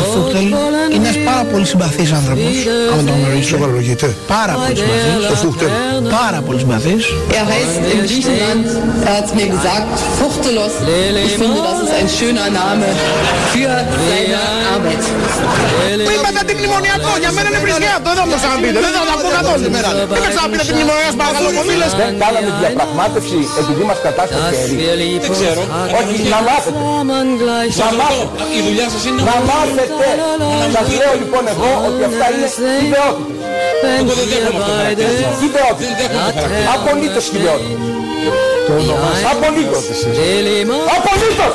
Ο Φούχτελ είναι ένας πάρα πολύ συμπαθής άνθρωπος, άμα τον γνωρίζω. Σοβαρολογείτε. Πάρα πολύ συμπαθής. Το Φούχτελ. Πάρα πολύ συμπαθής. Er heißt in Griechenland, er hat mir gesagt, Fuchtelos. Ich finde, das ist ein schöner Name für seine Arbeit. Που είπατε αντιμνημονιακό, για μένα είναι βρισιάτο, δεν θα μου ξαναπείτε, δεν θα τα πω καθόλου σήμερα. Δεν με ξαναπείτε αντιμνημονιακό, παρακαλώ πολύ, λες. Δεν κάναμε διαπραγμάτευση επειδή μας κατάσταση χέρι. Δεν ξέρω. Όχι, να μάθετε. Να μάθετε. Η δουλειά σας είναι Να μάθετε. Σας λέω λοιπόν εγώ ότι αυτά είναι χιδεότητες. Εγώ δεν δέχομαι αυτό το χαρακτήρισμα. Δεν Χιδεότητες. δέχομαι το χαρακτήρισμα. Απολύτως χιδεότητες. Απολύτως. Απολύτως.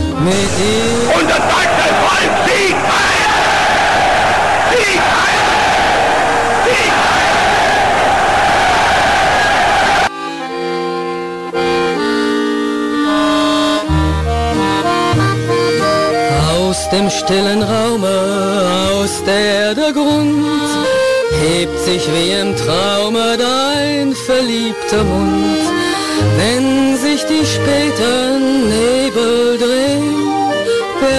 Und das deutsche Volk siegt heil! Siegt heil! Siegt Aus dem stillen Raume, aus der Erde Grund, hebt sich wie im Traume dein verliebter Mund. Wenn sich die späten Nebel drehen,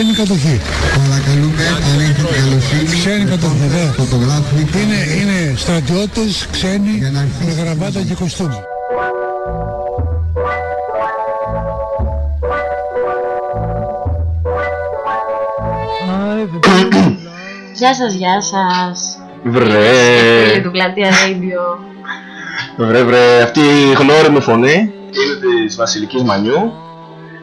ξένη κατοχή. Παρακαλούμε, αν έχετε καλοσύνη, Ξένη κατοχή, ναι. φωτογράφηση Είναι, είναι στρατιώτες ξένοι Για να αρχίσει με γραβάτα η και κοστούμι. Γεια σας, γεια σας. Βρε. Φίλοι του Πλατεία Radio. Βρε, βρε, αυτή η γνώριμη φωνή είναι της Βασιλικής Μανιού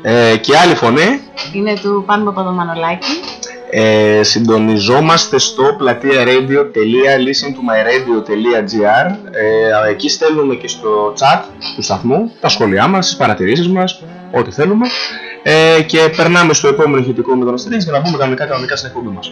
ε, και άλλη φωνή Είναι του Πάνου Παπαδομανολάκη. ε, συντονιζόμαστε στο πλατεία radio.listentomyradio.gr ε, εκεί στέλνουμε και στο chat του σταθμού τα σχόλιά μας, τις παρατηρήσεις μας, ό,τι θέλουμε ε, και περνάμε στο επόμενο ηχητικό με τον Αστερίξ για να πούμε κανονικά κανονικά στην εκπομπή μας.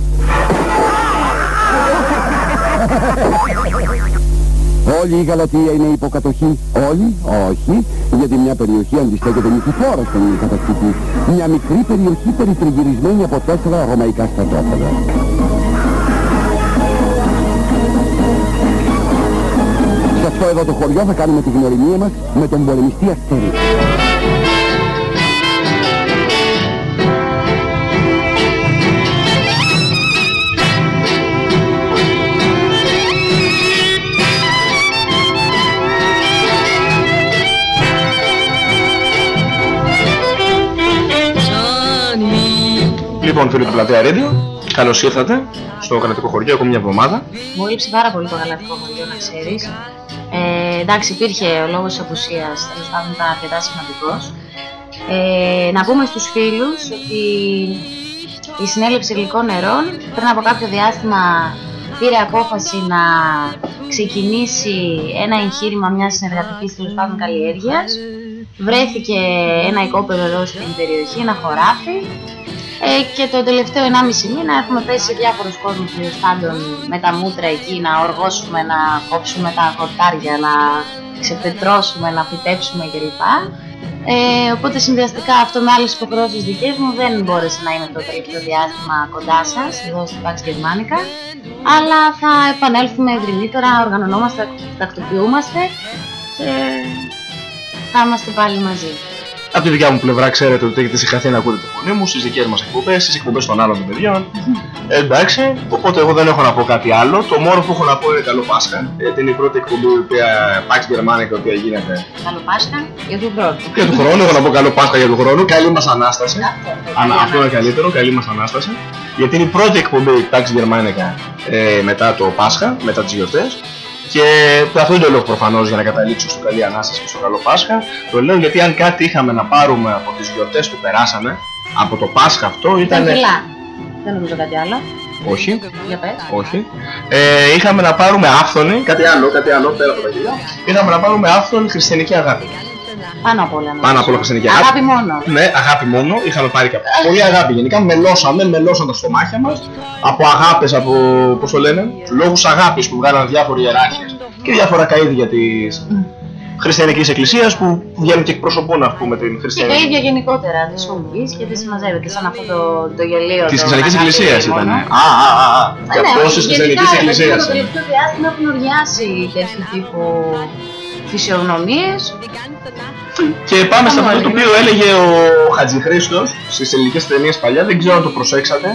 Όλη η Γαλατεία είναι υποκατοχή. Όλη, όχι, γιατί μια περιοχή αντιστέκεται νικηφόρα στον κατακτητή. Μια μικρή περιοχή περιτριγυρισμένη από τέσσερα ρωμαϊκά στρατόπεδα. Σε αυτό εδώ το χωριό θα κάνουμε τη γνωριμία μας με τον πολεμιστή Αστέρη. Λοιπόν, φίλοι του Πλατεία Radio, καλώς ήρθατε στο κρατικό χωριό ακόμη μια εβδομάδα. Μου έλειψε πάρα πολύ το γαλατικό χωριό, να ξέρεις. Ε, εντάξει, υπήρχε ο λόγος της απουσίας, τέλος πάντων ήταν αρκετά σημαντικός. Ε, να πούμε στους φίλους ότι η συνέλευση γλυκών νερών πριν από κάποιο διάστημα πήρε απόφαση να ξεκινήσει ένα εγχείρημα μιας συνεργατικής τέλος πάντων καλλιέργειας. Βρέθηκε ένα οικόπεδο εδώ στην περιοχή, ένα χωράφι ε, και το τελευταίο 1,5 μήνα έχουμε πέσει σε διάφορους κόσμους τέλος πάντων με τα μούτρα εκεί να οργώσουμε, να κόψουμε τα χορτάρια, να ξεπετρώσουμε, να φυτέψουμε κλπ. Ε, οπότε συνδυαστικά αυτό με άλλες υποχρεώσεις δικές μου δεν μπόρεσε να είμαι το τελευταίο διάστημα κοντά σας εδώ στην Pax Germanica αλλά θα επανέλθουμε γρηγορότερα, οργανωνόμαστε, τακτοποιούμαστε και θα είμαστε πάλι μαζί. Από τη δικιά μου πλευρά ξέρετε ότι έχετε συγχαθεί να ακούτε τη φωνή μου στις δικές μας εκπομπές, στις εκπομπές των άλλων των παιδιών. Ε, εντάξει, οπότε εγώ δεν έχω να πω κάτι άλλο. Το μόνο που έχω να πω είναι καλό Πάσχα. Γιατί είναι η πρώτη εκπομπή η οποία Pax Germanica η οποία γίνεται Καλό Πάσχα για τον χρόνο. για του χρόνου. Έχω να πω καλό Πάσχα για του χρόνου. Καλή μας Ανάσταση. Ανα, αυτό είναι καλύτερο, καλή μας Ανάσταση. Γιατί είναι η πρώτη εκπομπή Pax Germanica ε, μετά το Πάσχα, μετά τις γιορτές. Και αυτό δεν το λέω προφανώς για να καταλήξω στο καλή Ανάσταση και στο καλό Πάσχα. Το λέω γιατί αν κάτι είχαμε να πάρουμε από τις γιορτές που περάσαμε, από το Πάσχα αυτό ήταν... Ήταν κιλά. Δεν νομίζω κάτι άλλο. Όχι, Για πες. όχι. Ε, είχαμε να πάρουμε άφθονη, κάτι άλλο, κάτι άλλο πέρα από τα κιλά. Είχαμε να πάρουμε άφθονη χριστιανική αγάπη. Πάνω απ' όλα. νομίζω. Πάνω απ' όλα χριστιανική αγάπη. Αγάπη μόνο. Ναι, αγάπη μόνο. Είχαμε πάρει και πολύ αγάπη. Γενικά μελώσαμε, μελώσαν τα στομάχια μας από αγάπες, από πώς το λένε, λόγους αγάπης που βγάλαν διάφοροι ιεράρχες και διάφορα καΐδια της χριστιανικής εκκλησίας που βγαίνουν και εκπροσωπούν ας πούμε την Και τα χριστιανική. ίδια γενικότερα της ομιλής και της συμμαζεύεται σαν αυτό το, το γελίο. Της το χριστιανικής αγάπη εκκλησίας μόνο. ήταν. Α, α, α, α. Και Ναι, αυτός όχι, της γενικά, χριστιανικής ρε παιδί μου, εκκλησίας. Το τελευταίο διάστημα έχουν οργιάσει τέτοιου τύπου φυσιογνωμίες. Και πάμε σε αυτό το οποίο έλεγε ο Χατζηχρήστος στις ελληνικές ταινίες παλιά, δεν ξέρω αν το προσέξατε,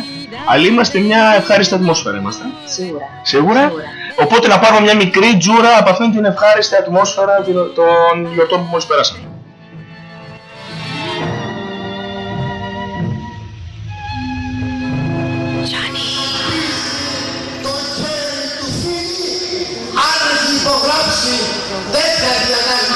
αλλά είμαστε μια ευχάριστη ατμόσφαιρα είμαστε. Σίγουρα. Σίγουρα. Οπότε να πάρουμε μια μικρή τζούρα από αυτήν την ευχάριστη ατμόσφαιρα των γιορτών που μόλις πέρασαν.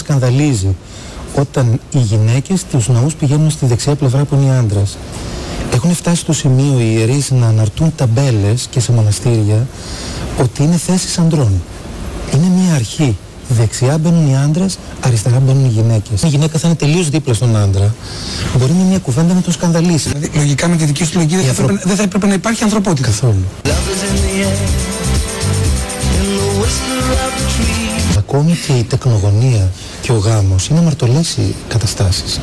σκανδαλίζει όταν οι γυναίκες στους ναούς πηγαίνουν στη δεξιά πλευρά που είναι οι άντρες. Έχουν φτάσει στο σημείο οι ιερείς να αναρτούν ταμπέλες και σε μοναστήρια ότι είναι θέσεις ανδρών. Είναι μια αρχή. Δεξιά μπαίνουν οι άντρες, αριστερά μπαίνουν οι γυναίκες. Η γυναίκα θα είναι τελείως δίπλα στον άντρα. Μπορεί με μια κουβέντα να τον σκανδαλίσει. Δηλαδή, λογικά με τη δική σου λογική δεν, θα, ανθρω... έπρεπε, δεν θα έπρεπε να υπάρχει ανθρωπότητα. Καθόλου. Ακόμη και η τεκνογωνία και ο γάμος είναι αμαρτωλές οι καταστάσεις.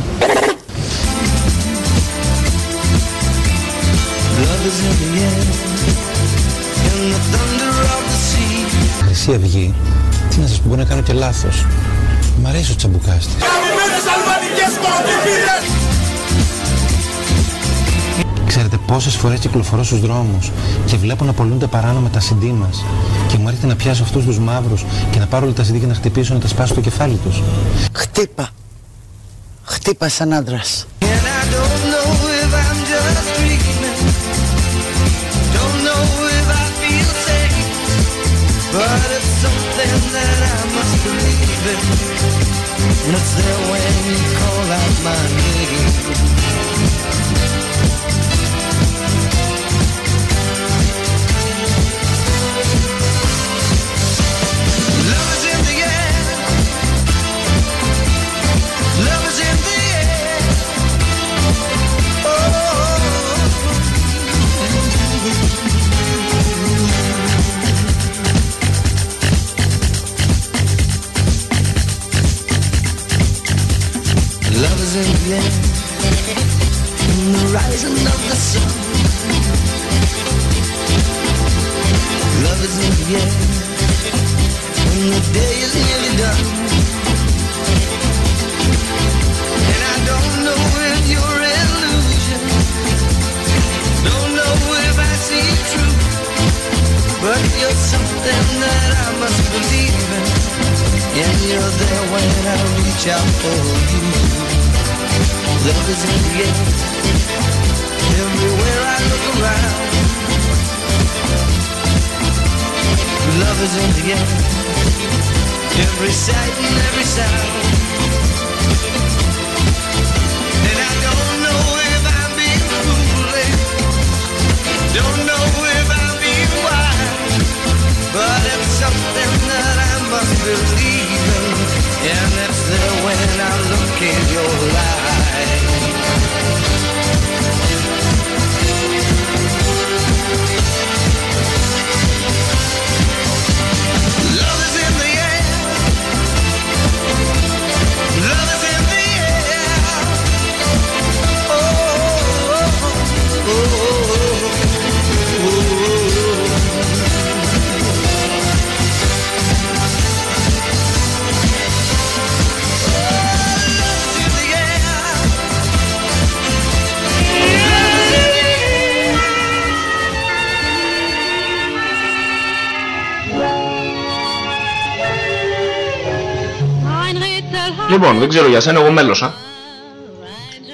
Χρυσή Αυγή, τι να σας πω, μπορεί να κάνω και λάθος. Μ' αρέσει ο τσαμπουκάς της. Ξέρετε πόσες φορές κυκλοφορώ στους δρόμους και βλέπω να πολλούνται παράνομα τα CD μας και μου έρχεται να πιάσω αυτούς τους μαύρους και να πάρω όλα τα CD και να χτυπήσω να τα σπάσω το κεφάλι τους. Χτύπα. Χτύπα σαν άντρας. But it's something that I must believe in And it's there when you call out my name feeling in the rising of the sun. Λοιπόν, δεν ξέρω για σένα, εγώ μέλωσα.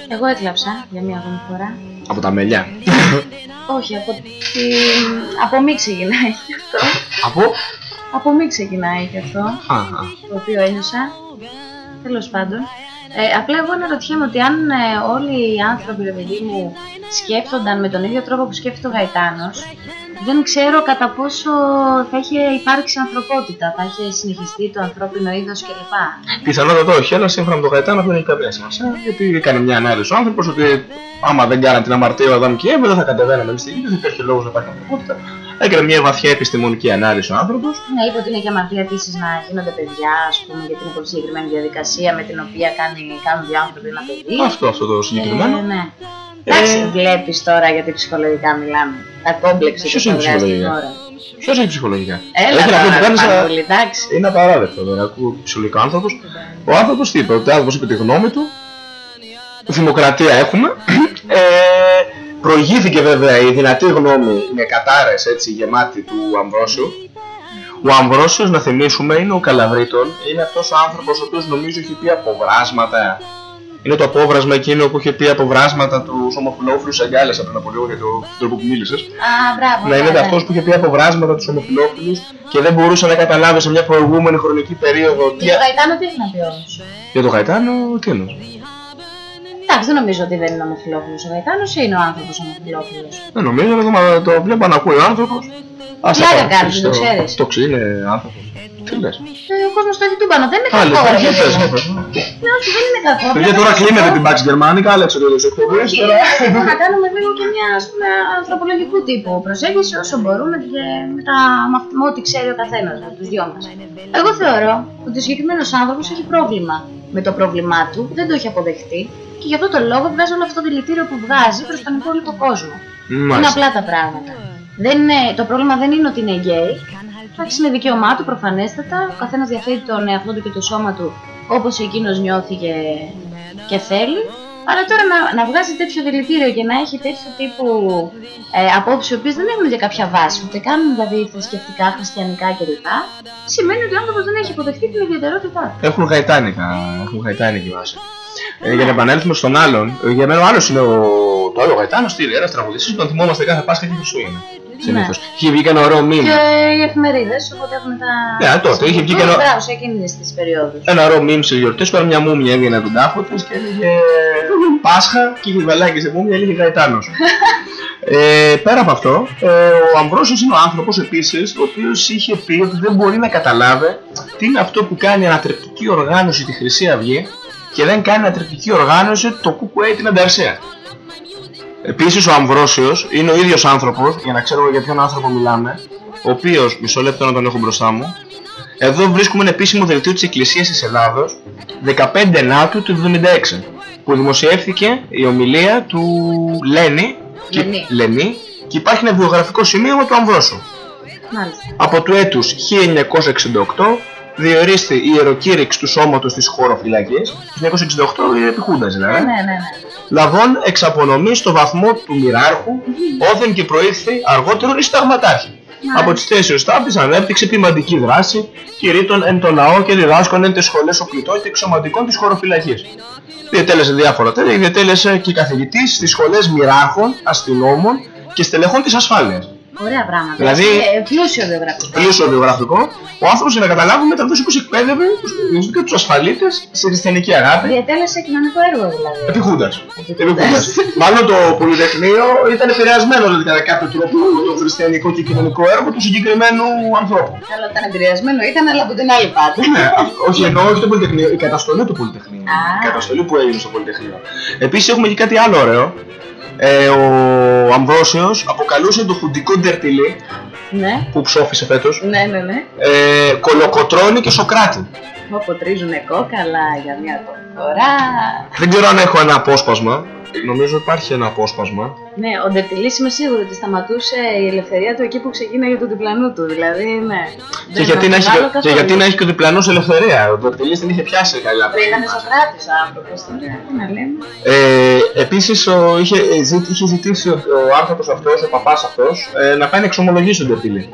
Εγώ έκλαψα για μία ακόμη φορά. Από τα μελιά. Όχι, από την... Από μη ξεκινάει και αυτό. Από; Από μη ξεκινάει και αυτό. Αχα. Το οποίο ένιωσα. Τέλος πάντων. Ε, απλά εγώ αναρωτιέμαι ότι αν ε, όλοι οι άνθρωποι, ρε παιδί μου, σκέφτονταν με τον ίδιο τρόπο που σκέφτεται ο Γαϊτάνος, δεν ξέρω κατά πόσο θα είχε υπάρξει ανθρωπότητα, θα είχε συνεχιστεί το ανθρώπινο είδος κλπ. Πιθανότατα όχι, αλλά σύμφωνα με τον Γαϊτάνο αυτό δεν έχει καμία σημασία. Γιατί έκανε μια ανάλυση ο άνθρωπος ότι άμα δεν κάναν την αμαρτία ο Αδάμ και η Εύα δεν θα κατεβαίναμε εμείς στη γη, δεν υπήρχε λόγος να υπάρχει ανθρωπότητα. Έκανε μια βαθιά επιστημονική ανάλυση ο άνθρωπος. Ναι, είπε ότι είναι και αμαρτία επίσης να γίνονται παιδιά, ας πούμε, γιατί είναι πολύ συγκεκριμένη διαδικασία με την οποία κάνει, κάνουν δύο άνθρωποι ένα παιδί. Αυτό, αυτό το συγκεκριμένο. Ε, ναι. Εντάξει, βλέπεις τώρα γιατί ψυχολογικά μιλάμε. Τα κόμπλεξ Ποιος είναι ψυχολογικά. Ποιος έχει ψυχολογικά. Έλα Έχει να πει ότι τώρα, κάνεις πάρα ένα- πολύ, εντάξει. Είναι απαράδεκτο δεν ακούω ψυχολογικά άνθρωπος. Ο άνθρωπος τι είπε, ότι ο άνθρωπος είπε τη γνώμη του. Δημοκρατία έχουμε. Ε, προηγήθηκε βέβαια η δυνατή γνώμη με κατάρες έτσι γεμάτη του Αμβρόσιου. Ο Αμβρόσιος, να θυμίσουμε, είναι ο Καλαβρίτων. Είναι αυτός ο άνθρωπος ο οποίος νομίζω έχει πει αποβράσματα Είναι το απόβρασμα εκείνο που είχε πει αποβράσματα τους ομοφυλόφιλους αγκάλιασα πριν από λίγο για τον τρόπο που μίλησες. Α, μπράβο. Να είναι ναι, αυτός ναι. που είχε πει αποβράσματα τους ομοφυλόφιλους και δεν μπορούσε να καταλάβει σε μια προηγούμενη χρονική περίοδο τι. Για το Γαϊτάνο τι έχει να πει όμως; Για τον Γαϊτάνο, τι εννοώ. Εντάξει, δεν νομίζω ότι δεν είναι ομοφυλόφιλος ο Γαϊτάνος ή είναι ο άνθρωπος ομοφυλόφιλος. Δεν νομίζω, αλλά το- το βλέπω να ακούει ο άνθρωπος. Πλάκα κάνεις, το ξέρεις. Το ξέρει, είναι άνθρωπος. Τι λες; Ε, Ο κόσμος το έχει τούμπανο, δεν είναι Άλλε, κακό. ρε όχι, παιδί πες, μου. πες. Ναι, όχι, δεν είναι κακό. Παιδιά Απλά τώρα δεν κλείνετε είναι την Pax Germanica, Άλεξ, το είδες εκπομπές. Όχι, τώρα- θέλω να κάνουμε λίγο και μια ας πούμε, ανθρωπολογικού τύπου προσέγγιση όσο μπορούμε και με, τα, με αυτό- με ό,τι ξέρει ο καθένας με τους δυο μας. Εγώ θεωρώ ότι ο συγκεκριμένος άνθρωπος έχει πρόβλημα με το πρόβλημά του, δεν το έχει αποδεχτεί και γι' αυτό το λόγο βγάζει όλο αυτό το δηλητήριο που βγάζει προς τον υπόλοιπο κόσμο. Είναι Μάλιστα. απλά τα πράγματα. Δεν είναι, το πρόβλημα δεν είναι ότι είναι γκέι. Εντάξει, είναι δικαίωμά του προφανέστατα. Ο καθένας διαθέτει τον εαυτό του και το σώμα του όπως εκείνος νιώθει και, και θέλει. Αλλά τώρα να, να βγάζει τέτοιο δηλητήριο και να έχει τέτοιο τύπου ε, απόψεις, οι οποίες δεν έχουν για κάποια βάση, ούτε καν δηλαδή θρησκευτικά, χριστιανικά κλπ. Σημαίνει ότι ο άνθρωπος δεν έχει αποδεχτεί την ιδιαιτερότητά του. Έχουν γαϊτάνικα, έχουν γαϊτάνικη βάση. Ε, για να επανέλθουμε στον άλλον, ε, για μένα ο άλλος είναι ο. Το άλλο Γαϊτάνο, τι είναι, ένας τραγουδιστής που τον θυμόμαστε κάθε Πάσχα και Χριστούγεννα. Συνήθως. Είχε βγει και ένα ωραίο μήνυμα. Και οι εφημερίδες, οπότε έχουν τα. Ναι, τότε είχε βγει και ένα- Μπράβο, σε εκείνε τις περιόδους. Ένα ωραίο μήνυμα σε γιορτές που era μια μούμια έβγαινε από τον τάφο της και έλεγε Πάσχα και είχε βελάκι σε μούμια, έλεγε Γαϊτάνος. Ε, πέρα από αυτό, ε, ο Αμβρόσιος είναι ο άνθρωπος επίσης ο οποίος είχε πει ότι δεν μπορεί να καταλάβει τι είναι αυτό που κάνει ανατρεπτική οργάνωση τη Χρυσή Αυγή και δεν κάνει ανατρεπτική οργάνωση το ΚΚΕ την Ανταρσία. Επίσης ο Αμβρόσιος είναι ο ίδιος άνθρωπος, για να ξέρουμε για ποιον άνθρωπο μιλάμε, ο οποίος, μισό λεπτό να τον έχω μπροστά μου, εδώ βρίσκουμε ένα επίσημο δελτίο της Εκκλησίας της Ελλάδος 15 Νάτου του 1976 που δημοσιεύθηκε η ομιλία του Λένι και, Λενή. Λενή, και υπάρχει ένα βιογραφικό σημείωμα του Αμβρόσου. Μάλιστα. Από του έτους 1968 διορίστη η ιεροκήρυξη του σώματος της χωροφυλακής 1968 είναι επιχούντας δηλαδή Ναι, ναι, ναι. Λαβών εξαπονομής στο βαθμό του μοιράρχου, όθεν και προήλθε αργότερον εις συνταγματάρχη. Από τις θέσεις τάπης ανέπτυξε ποιμαντική δράση, κηρύττων εν το λαό και διδάσκων εν τις σχολές οπλιτών και εξωματικών της χωροφυλακής. Διετέλεσε διάφορα τέτοια, διετέλεσε και καθηγητής στις σχολές μοιράρχων, αστυνόμων και στελεχών της ασφάλειας. Ωραία πράγματα. Δηλαδή- Ε, πλούσιο βιογραφικό. Πλούσιο βιογραφικό, ο άνθρωπος για να καταλάβουμε ήταν αυτός που εκπαίδευε τους, και τους ασφαλίτες σε χριστιανική αγάπη. Διατέλεσε κοινωνικό έργο δηλαδή. Επιχούντας. Επιχούντας. Μάλλον το Πολυτεχνείο ήταν επηρεασμένο δηλαδή, κατά κάποιο τρόπο από το χριστιανικό και κοινωνικό έργο του συγκεκριμένου ανθρώπου. Καλό ήταν επηρεασμένο, ήταν αλλά από την άλλη πάντα. Ναι, α- όχι εννοώ όχι το Πολυτεχνείο, η καταστολή του Πολυτεχνείου. Η καταστολή που έγινε στο Πολυτεχνείο. Επίσης έχουμε και κάτι άλλο ωραίο. Ε, ο Αμβρόσιος αποκαλούσε το χουντικό Ντερτιλί Ναι, που ψόφισε φέτος ναι, ναι, ναι. ε, Κολοκοτρώνη και Σοκράτη. Όπου τρίζουνε κόκαλα για μια ακόμη φορά. Δεν ξέρω αν έχω ένα απόσπασμα. Νομίζω υπάρχει ένα απόσπασμα. Ναι, ο Ντερτιλής είμαι σίγουρη ότι σταματούσε η ελευθερία του εκεί που ξεκίναγε του διπλανού του. Δηλαδή, ναι. Και γιατί, να έχει, και γιατί να έχει και ο διπλανός ελευθερία; Ο Ντερτιλής την είχε πιάσει καλά. Πριν ήταν Σοκράτης ο άνθρωπος τώρα, τι να λέμε. Ε, επίσης ο, είχε, ε, ζη- είχε ζητήσει ο, ο άνθρωπος αυτός, ο παπάς αυτός, ε, να πάει να εξομολογήσει τον Τερτιλή.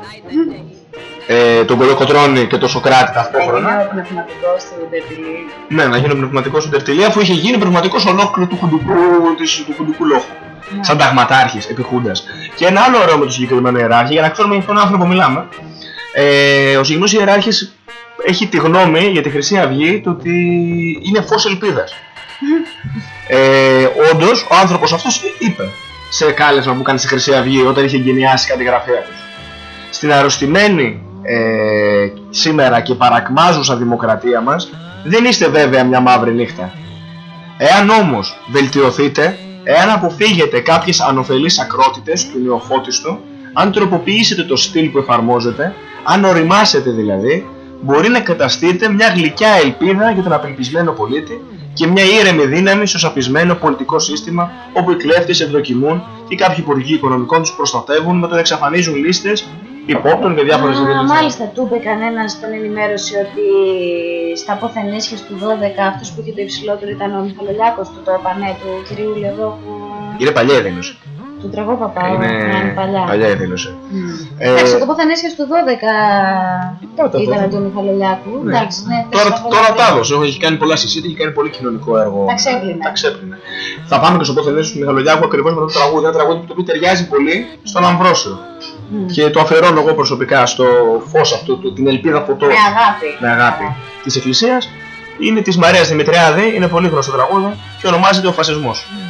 Ε, τον Κολοκοτρώνη και τον Σοκράτη ταυτόχρονα. Είναι ο πνευματικός του Ντερτιλή. Ναι, να γίνει ο πνευματικός του Τερτιλή, αφού είχε γίνει πνευματικός ολόκληρο του χουντικού, της, του χουντικού λόγου. Σαν ταγματάρχης, επιχούντας. Και ένα άλλο ωραίο με το συγκεκριμένο ιεράρχη, για να ξέρουμε για ποιον άνθρωπο μιλάμε. Ε, ο συγκεκριμένος ιεράρχης έχει τη γνώμη για τη Χρυσή Αυγή του ότι είναι φως ελπίδας. Ε, Όντως, ο άνθρωπος αυτός είπε σε κάλεσμα που κάνει στη Χρυσή Αυγή όταν είχε εγκαινιάσει κάτι γραφεία του. Στην αρρωστημένη ε, σήμερα και παρακμάζουσα δημοκρατία μας δεν είστε βέβαια μια μαύρη νύχτα. Εάν όμως βελτιωθείτε, εάν αποφύγετε κάποιες ανωφελείς ακρότητες του νεοφώτιστου, αν τροποποιήσετε το στυλ που εφαρμόζετε, αν οριμάσετε δηλαδή, μπορεί να καταστείτε μια γλυκιά ελπίδα για τον απελπισμένο πολίτη και μια ήρεμη δύναμη στο σαπισμένο πολιτικό σύστημα όπου οι κλέφτες ευδοκιμούν και κάποιοι υπουργοί οικονομικών τους προστατεύουν με το να εξαφανίζουν λίστες υπόπτων και διάφορες Α, ειδήσεις. μάλιστα, του είπε κανένας στον ενημέρωση ότι στα πόθεν ίσχυες του 12 αυτός που είχε το υψηλότερο ήταν ο Μιχαλολιάκος του το πανέ του κυρίου Λεβό που. Είναι παλιά η δήλωση. Του τραγόπαπα, Είναι ναι, παλιά. παλιά η δήλωση. Ε, Εντάξει, εγώ Παθανέσια στο 12 Τότε ήταν αυτό. του Μιχαλολιάκου. Ναι. Εντάξει, ναι, Τώρα, τέσσερα τώρα χρόνια. τα έδωσε. Έχει κάνει πολλά συσίδια, έχει κάνει πολύ κοινωνικό έργο. Τα ξέπλυνε. Τα ξέπλυνε. Θα πάμε και στο πόθεν του Μιχαλολιάκου ακριβώς με το τραγούδι. Ένα τραγούδι το οποίο ταιριάζει πολύ στον Αμβρόσιο. Μμ. Και το αφιερώνω εγώ προσωπικά στο φως αυτού, του, την ελπίδα φωτό. Με αγάπη. Με αγάπη της Εκκλησίας. Είναι της Μαρίας Δημητριάδη, είναι πολύ γνωστό τραγούδι και ονομάζεται Ο Φασισμός. Ο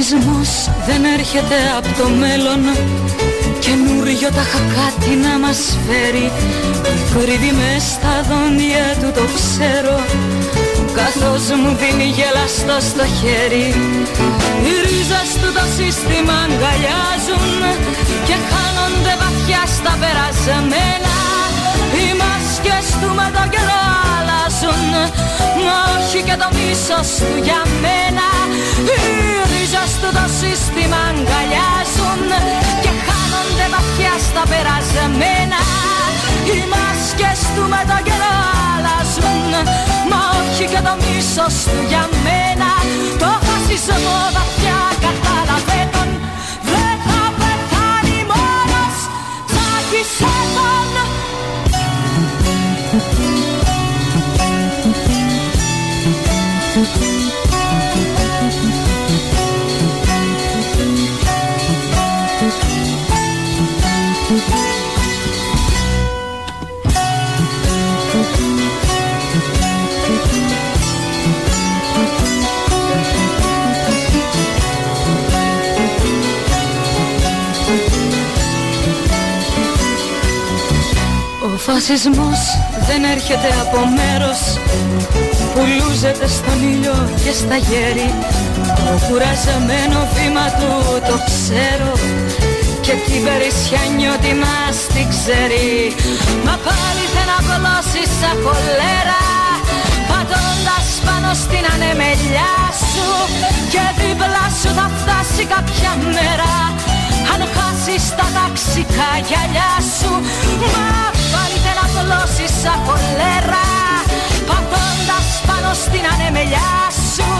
φασισμός δεν έρχεται από το μέλλον. Καινούριο τα κάτι να μας φέρει. Κρύβει μες στα δόντια του το ξέρω. Καθώς μου δίνει γελαστό στο χέρι. Οι ρίζες του το σύστημα αγκαλιάζουν Και χάνονται βαθιά στα περασμένα Οι μάσκες του με τον καιρό αλλάζουν Μα όχι και το μίσος του για μένα. Οι ρίζες του το σύστημα αγκαλιάζουν. Και χάνονται βαθιά στα περασμένα Οι μάσκες του με τον καιρό αλλάζουν. Μα όχι και το μίσος του για μένα. Το φασισμό βαθιά κατάλαβε τον Δεν θα πεθάνει μόνος Τσάκισε τον Ο φασισμός δεν έρχεται από μέρος που λούζεται στον ήλιο και στα γέρη Το κουραζεμένο βήμα του το ξέρω. Και την περισσιά νιώτη μας την ξέρει. Μα πάλι δεν απλώσει σαν χολέρα πατώντας πάνω στην ανεμελιά σου. Και δίπλα σου θα φτάσει κάποια μέρα. Αν χάσεις τα ταξικά γυαλιά σου. Μα πάλι δεν απλώσεις σαν χολέρα Πατώντας πάνω στην ανεμελιά σου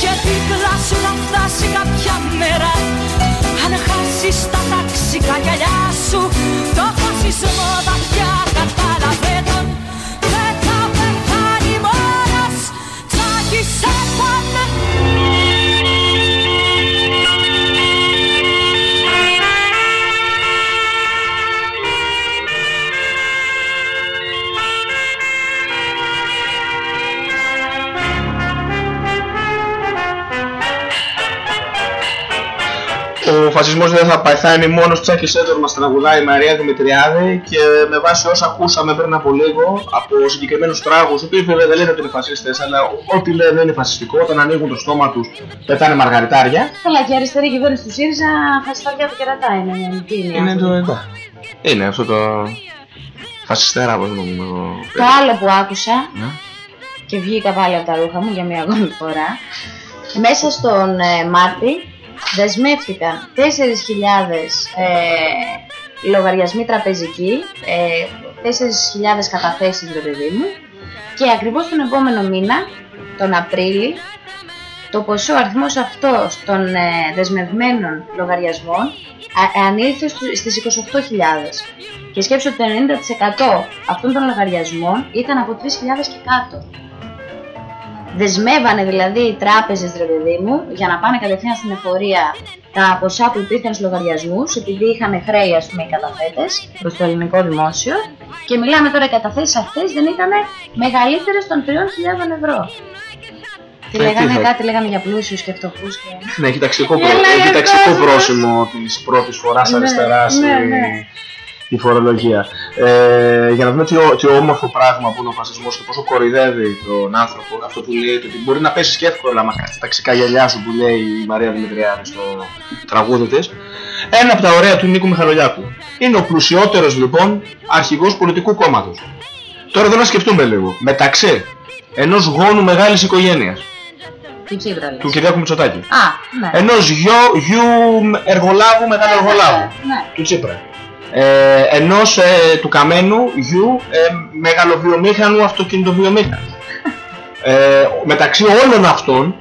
Και δίπλα σου να φτάσει κάποια μέρα. Αν χάσεις τα ταξικά γυαλιά σου Το φασισμό βαθιά κατάλαβε τον Δεν θα πεθάνει μόνος Τσάκισε τον Ο φασισμός δεν θα πεθάνει μόνος τσάκι σέντερ μας τραγουδάει η Μαρία Δημητριάδη και με βάση όσα ακούσαμε πριν από λίγο από συγκεκριμένους τράγους, οι οποίοι βέβαια δεν λένε ότι είναι φασίστες, αλλά ό,τι λένε δεν είναι φασιστικό. Όταν ανοίγουν το στόμα τους πετάνε μαργαριτάρια. Καλά, και η αριστερή κυβέρνηση του ΣΥΡΙΖΑ φασισταριά του κερατά είναι. είναι. Τι είναι, Είναι αυτό; το εντά. Είναι αυτό το. Φασιστέρα, πώς το πούμε. Το άλλο που άκουσα Ναι. και βγήκα πάλι από τα ρούχα μου για μια ακόμη φορά μέσα στον ε, Μάρτι δεσμεύτηκαν 4.000 ε, λογαριασμοί τραπεζικοί, ε, 4.000 καταθέσεις ρε παιδί μου και ακριβώς τον επόμενο μήνα, τον Απρίλη, το ποσό αριθμός αυτός των ε, δεσμευμένων λογαριασμών α- ανήλθε στου- στις 28.000 και σκέψω ότι το 90% αυτών των λογαριασμών ήταν από 3.000 και κάτω. Δεσμεύανε δηλαδή οι τράπεζες ρε παιδί μου για να πάνε κατευθείαν στην εφορία τα ποσά που υπήρχαν στους λογαριασμούς επειδή είχαν χρέη ας πούμε οι καταθέτες προς το ελληνικό δημόσιο και μιλάμε τώρα οι καταθέσεις αυτές δεν ήταν μεγαλύτερες των 3.000 ευρώ. Τι Ε, τι λέγανε, θα- κάτι λέγανε για πλούσιους και φτωχούς και... Ναι, έχει ταξικό, προ... Έλα, έχει για ταξικό κόσμος. πρόσημο της πρώτης φοράς Ναι, αριστεράς ναι, ναι. Η φορολογία. Ε, για να δούμε τι, ω- τι όμορφο πράγμα που είναι ο φασισμός και πόσο κοροϊδεύει τον άνθρωπο. Αυτό που λέει ότι μπορεί να πέσει και εύκολα με τα ταξικά γυαλιά σου που λέει η Μαρία Δημητριάδη στο τραγούδι της. Ένα από τα ωραία του Νίκου Μιχαλολιάκου. Είναι ο πλουσιότερος λοιπόν αρχηγός πολιτικού κόμματος. Τώρα εδώ να σκεφτούμε λίγο. Μεταξύ ενός γόνου μεγάλης οικογένειας, Τι Τσίπρα λες. του Κυριάκου Μητσοτάκη, Α, ναι. ενός γιο, γιου εργολάβου, μεγάλου εργολάβου, Ναι. του Τσίπρα. Ε, ενός ε, του Καμένου γιου ε, μεγαλοβιομήχανου αυτοκινητοβιομήχανου. Ε, μεταξύ όλων αυτών,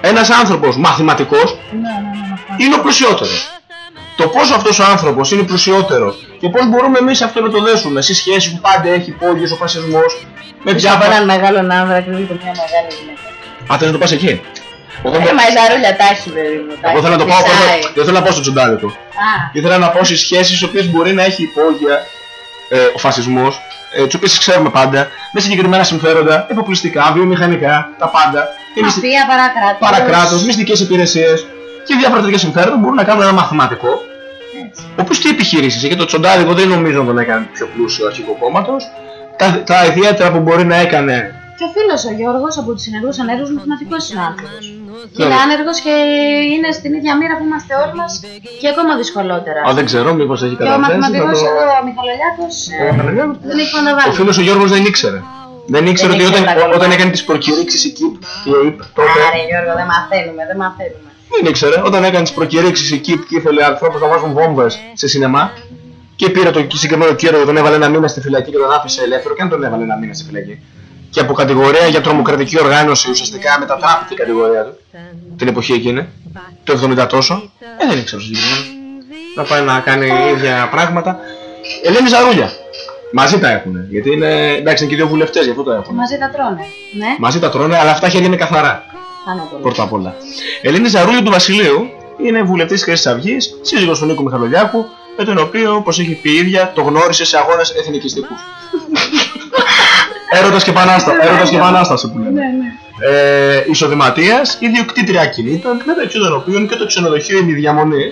ένας άνθρωπος μαθηματικός Ναι, ναι, ναι. είναι ο πλουσιότερος. Το πόσο αυτός ο άνθρωπος είναι πλουσιότερος και πώς μπορούμε εμείς αυτό να το δέσουμε στις σχέσεις που πάντα έχει υπόγειες ο φασισμός με Πίσω από διάφορα... έναν μεγάλο άνδρα κρύβεται μια μεγάλη γυναίκα. Α, θες να το πας εκεί; Εγώ, Ε, μα η Ζαρούλια τα έχει, παιδί μου. τα εγώ θέλω να το έχει, πάω, φυσάει. δεν θέλω να πάω στο τσουντάρι του. Α, Ήθελα να πω στις σχέσεις στις οποίες μπορεί να έχει υπόγεια ε, ο φασισμός, ε, τις οποίες ξέρουμε πάντα, με συγκεκριμένα συμφέροντα, εποπλιστικά, βιομηχανικά, τα πάντα. Και μυστι- μαφία, παρακράτος. παρακράτος, μυστικές υπηρεσίες και διάφορα τέτοια συμφέροντα μπορούν να κάνουν ένα μαθηματικό. Όπως και οι επιχειρήσεις, γιατί το τσοντάρικο δεν νομίζω να τον έκανε πιο πλούσιο αρχικό κόμματος. Τα, τα ιδιαίτερα που μπορεί να έκανε Και ο φίλος ο Γιώργος από τους συνεργού ανέργου μαθηματικός είναι άνθρωπος. Ναι. Είναι άνεργος και είναι στην ίδια μοίρα που είμαστε όλοι μας και ακόμα δυσκολότερα. Α, δεν ξέρω, μήπως έχει Και ο καταθέσει. μαθηματικός θα το- εδώ, ο Μιχαλολιάκος, δεν έχει Ο φανταβάλει. φίλος ο Γιώργος δεν ήξερε. Δεν ήξερε Δεν ότι όταν, ήξερε τα όταν κόμματα. έκανε τις προκηρύξεις η ΚΙΠ και η ΕΙΠ τότε Άρε Γιώργο, δεν μαθαίνουμε, δεν μαθαίνουμε. δεν ήξερε. Όταν έκανε τις προκηρύξεις η ΚΙΠ και ήθελε ανθρώπους να βάζουν βόμβες σε σινεμά και πήρε το συγκεκριμένο κύριο και τον έβαλε ένα μήνα στη φυλακή και τον άφησε ελεύθερο και αν τον έβαλε ένα μήνα στη φυλακή. Και από κατηγορία για τρομοκρατική οργάνωση ουσιαστικά μετατράπηκε η κατηγορία του την εποχή εκείνη, το 70 τόσο. Ε, δεν ήξερε συγκεκριμένα. Να πάει να κάνει ίδια πράγματα. Ελένη Ζαρούλια. Μαζί τα έχουν. Γιατί είναι, εντάξει, είναι και δύο βουλευτές, γι' αυτό τα έχουν. Μαζί τα τρώνε. Ναι, Μαζί τα τρώνε, αλλά αυτά χέρια είναι καθαρά. πάνω πολύ. Πρώτα απ' όλα. Ελένη Ζαρούλη του Βασιλείου είναι βουλευτής τη Χρυσής Αυγής, σύζυγος του Νίκου Μιχαλολιάκου, με τον οποίο, όπως έχει πει η ίδια, το γνώρισε σε αγώνες εθνικιστικούς. Έρωτας και επανάσταση, έρωτας και επανάσταση που λέμε. Ε, Ισοδηματία, ιδιοκτήτρια ακινήτων, μεταξύ των οποίων και το ξενοδοχείο η διαμονή.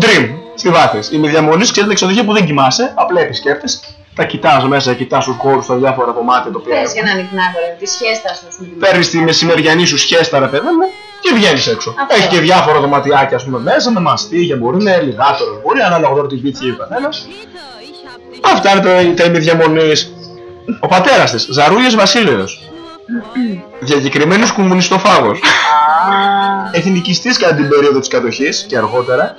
Dream, στη βάθη. Η διαμονής, ξέρετε, είναι ξενοδοχείο που δεν κοιμάσαι, απλά επισκέπτεσαι. Τα κοιτάς μέσα, κοιτάς τους χώρους, τα διάφορα κομμάτια τα οποία Πες για έναν νικνάκο, ρε, τη σχέστα σου. με την- παίρνεις τη μεσημεριανή σου σχέστα, ρε παιδί μου, και βγαίνεις έξω. Αυτό. Έχει και διάφορα δωματιάκια ας πούμε, μέσα με μαστίγια, μπορεί να είναι λιγότερο, μπορεί ανάλογα τώρα τι βίτσι ο καθένα. Αυτά είναι τα, τα ημιδιαμονή. Ο πατέρας της, Ζαρούλια Βασίλειος. Διακεκριμένος κομμουνιστοφάγος. Εθνικιστής κατά την περίοδο της κατοχής και αργότερα.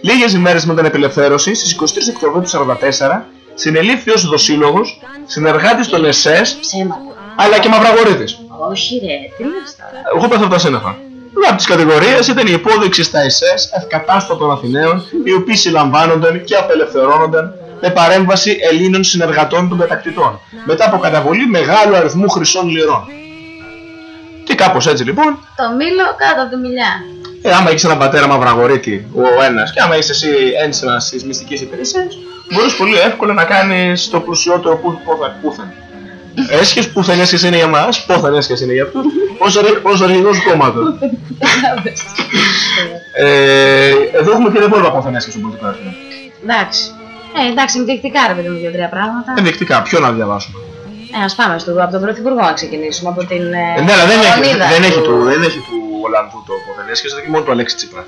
Λίγες ημέρες μετά την απελευθέρωση, στις 23 Οκτωβρίου του 1944, συνελήφθη ως δοσύλλογος, συνεργάτης των ΕΣΕΣ, Ψέματα. αλλά και μαυραγορίτης. Όχι ρε, τι λες τώρα. Εγώ πέθανα από τα σύννεφα. Μια από τις κατηγορίες ήταν η υπόδειξη στα ΕΣΕΣ ευκατάστατων Αθηναίων, οι οποίοι συλλαμβάνονταν και απελευθερώνονταν με παρέμβαση Ελλήνων συνεργατών των κατακτητών, μετά από καταβολή μεγάλου αριθμού χρυσών λιρών. Και κάπως έτσι λοιπόν, Το μήλο κάτω από τη μιλιά. ε, άμα έχεις έναν πατέρα μαυραγορίτη ο ένας, και άμα είσαι εσύ ένσημα στις μυστικές υπηρεσίες, μπορείς πολύ εύκολα να κάνεις το πλουσιότερο που πόθεν. πούθεν. Έσχες πούθεν έσχε είναι για μας, πόθεν έσχε είναι για αυτούς, ω αρχηγό του κόμματος. Ε, εδώ έχουμε και δεν μπορούμε να πόθεν έσχε στο πολιτικό έργο. Εντάξει. Ε, εντάξει, ενδεικτικά ρε παιδί μου δύο-τρία πράγματα. Ενδεικτικά, ποιο να διαβάσουμε; Ε, ας πάμε στο, από τον Πρωθυπουργό να ξεκινήσουμε, από την ε, Ε, ναι, αλλά δεν έχει, Λεωνίδα δεν, έχει του- του, δεν έχει του Ολλανδού το πόθεν έσχε, έχει μόνο του Αλέξη Τσίπρα.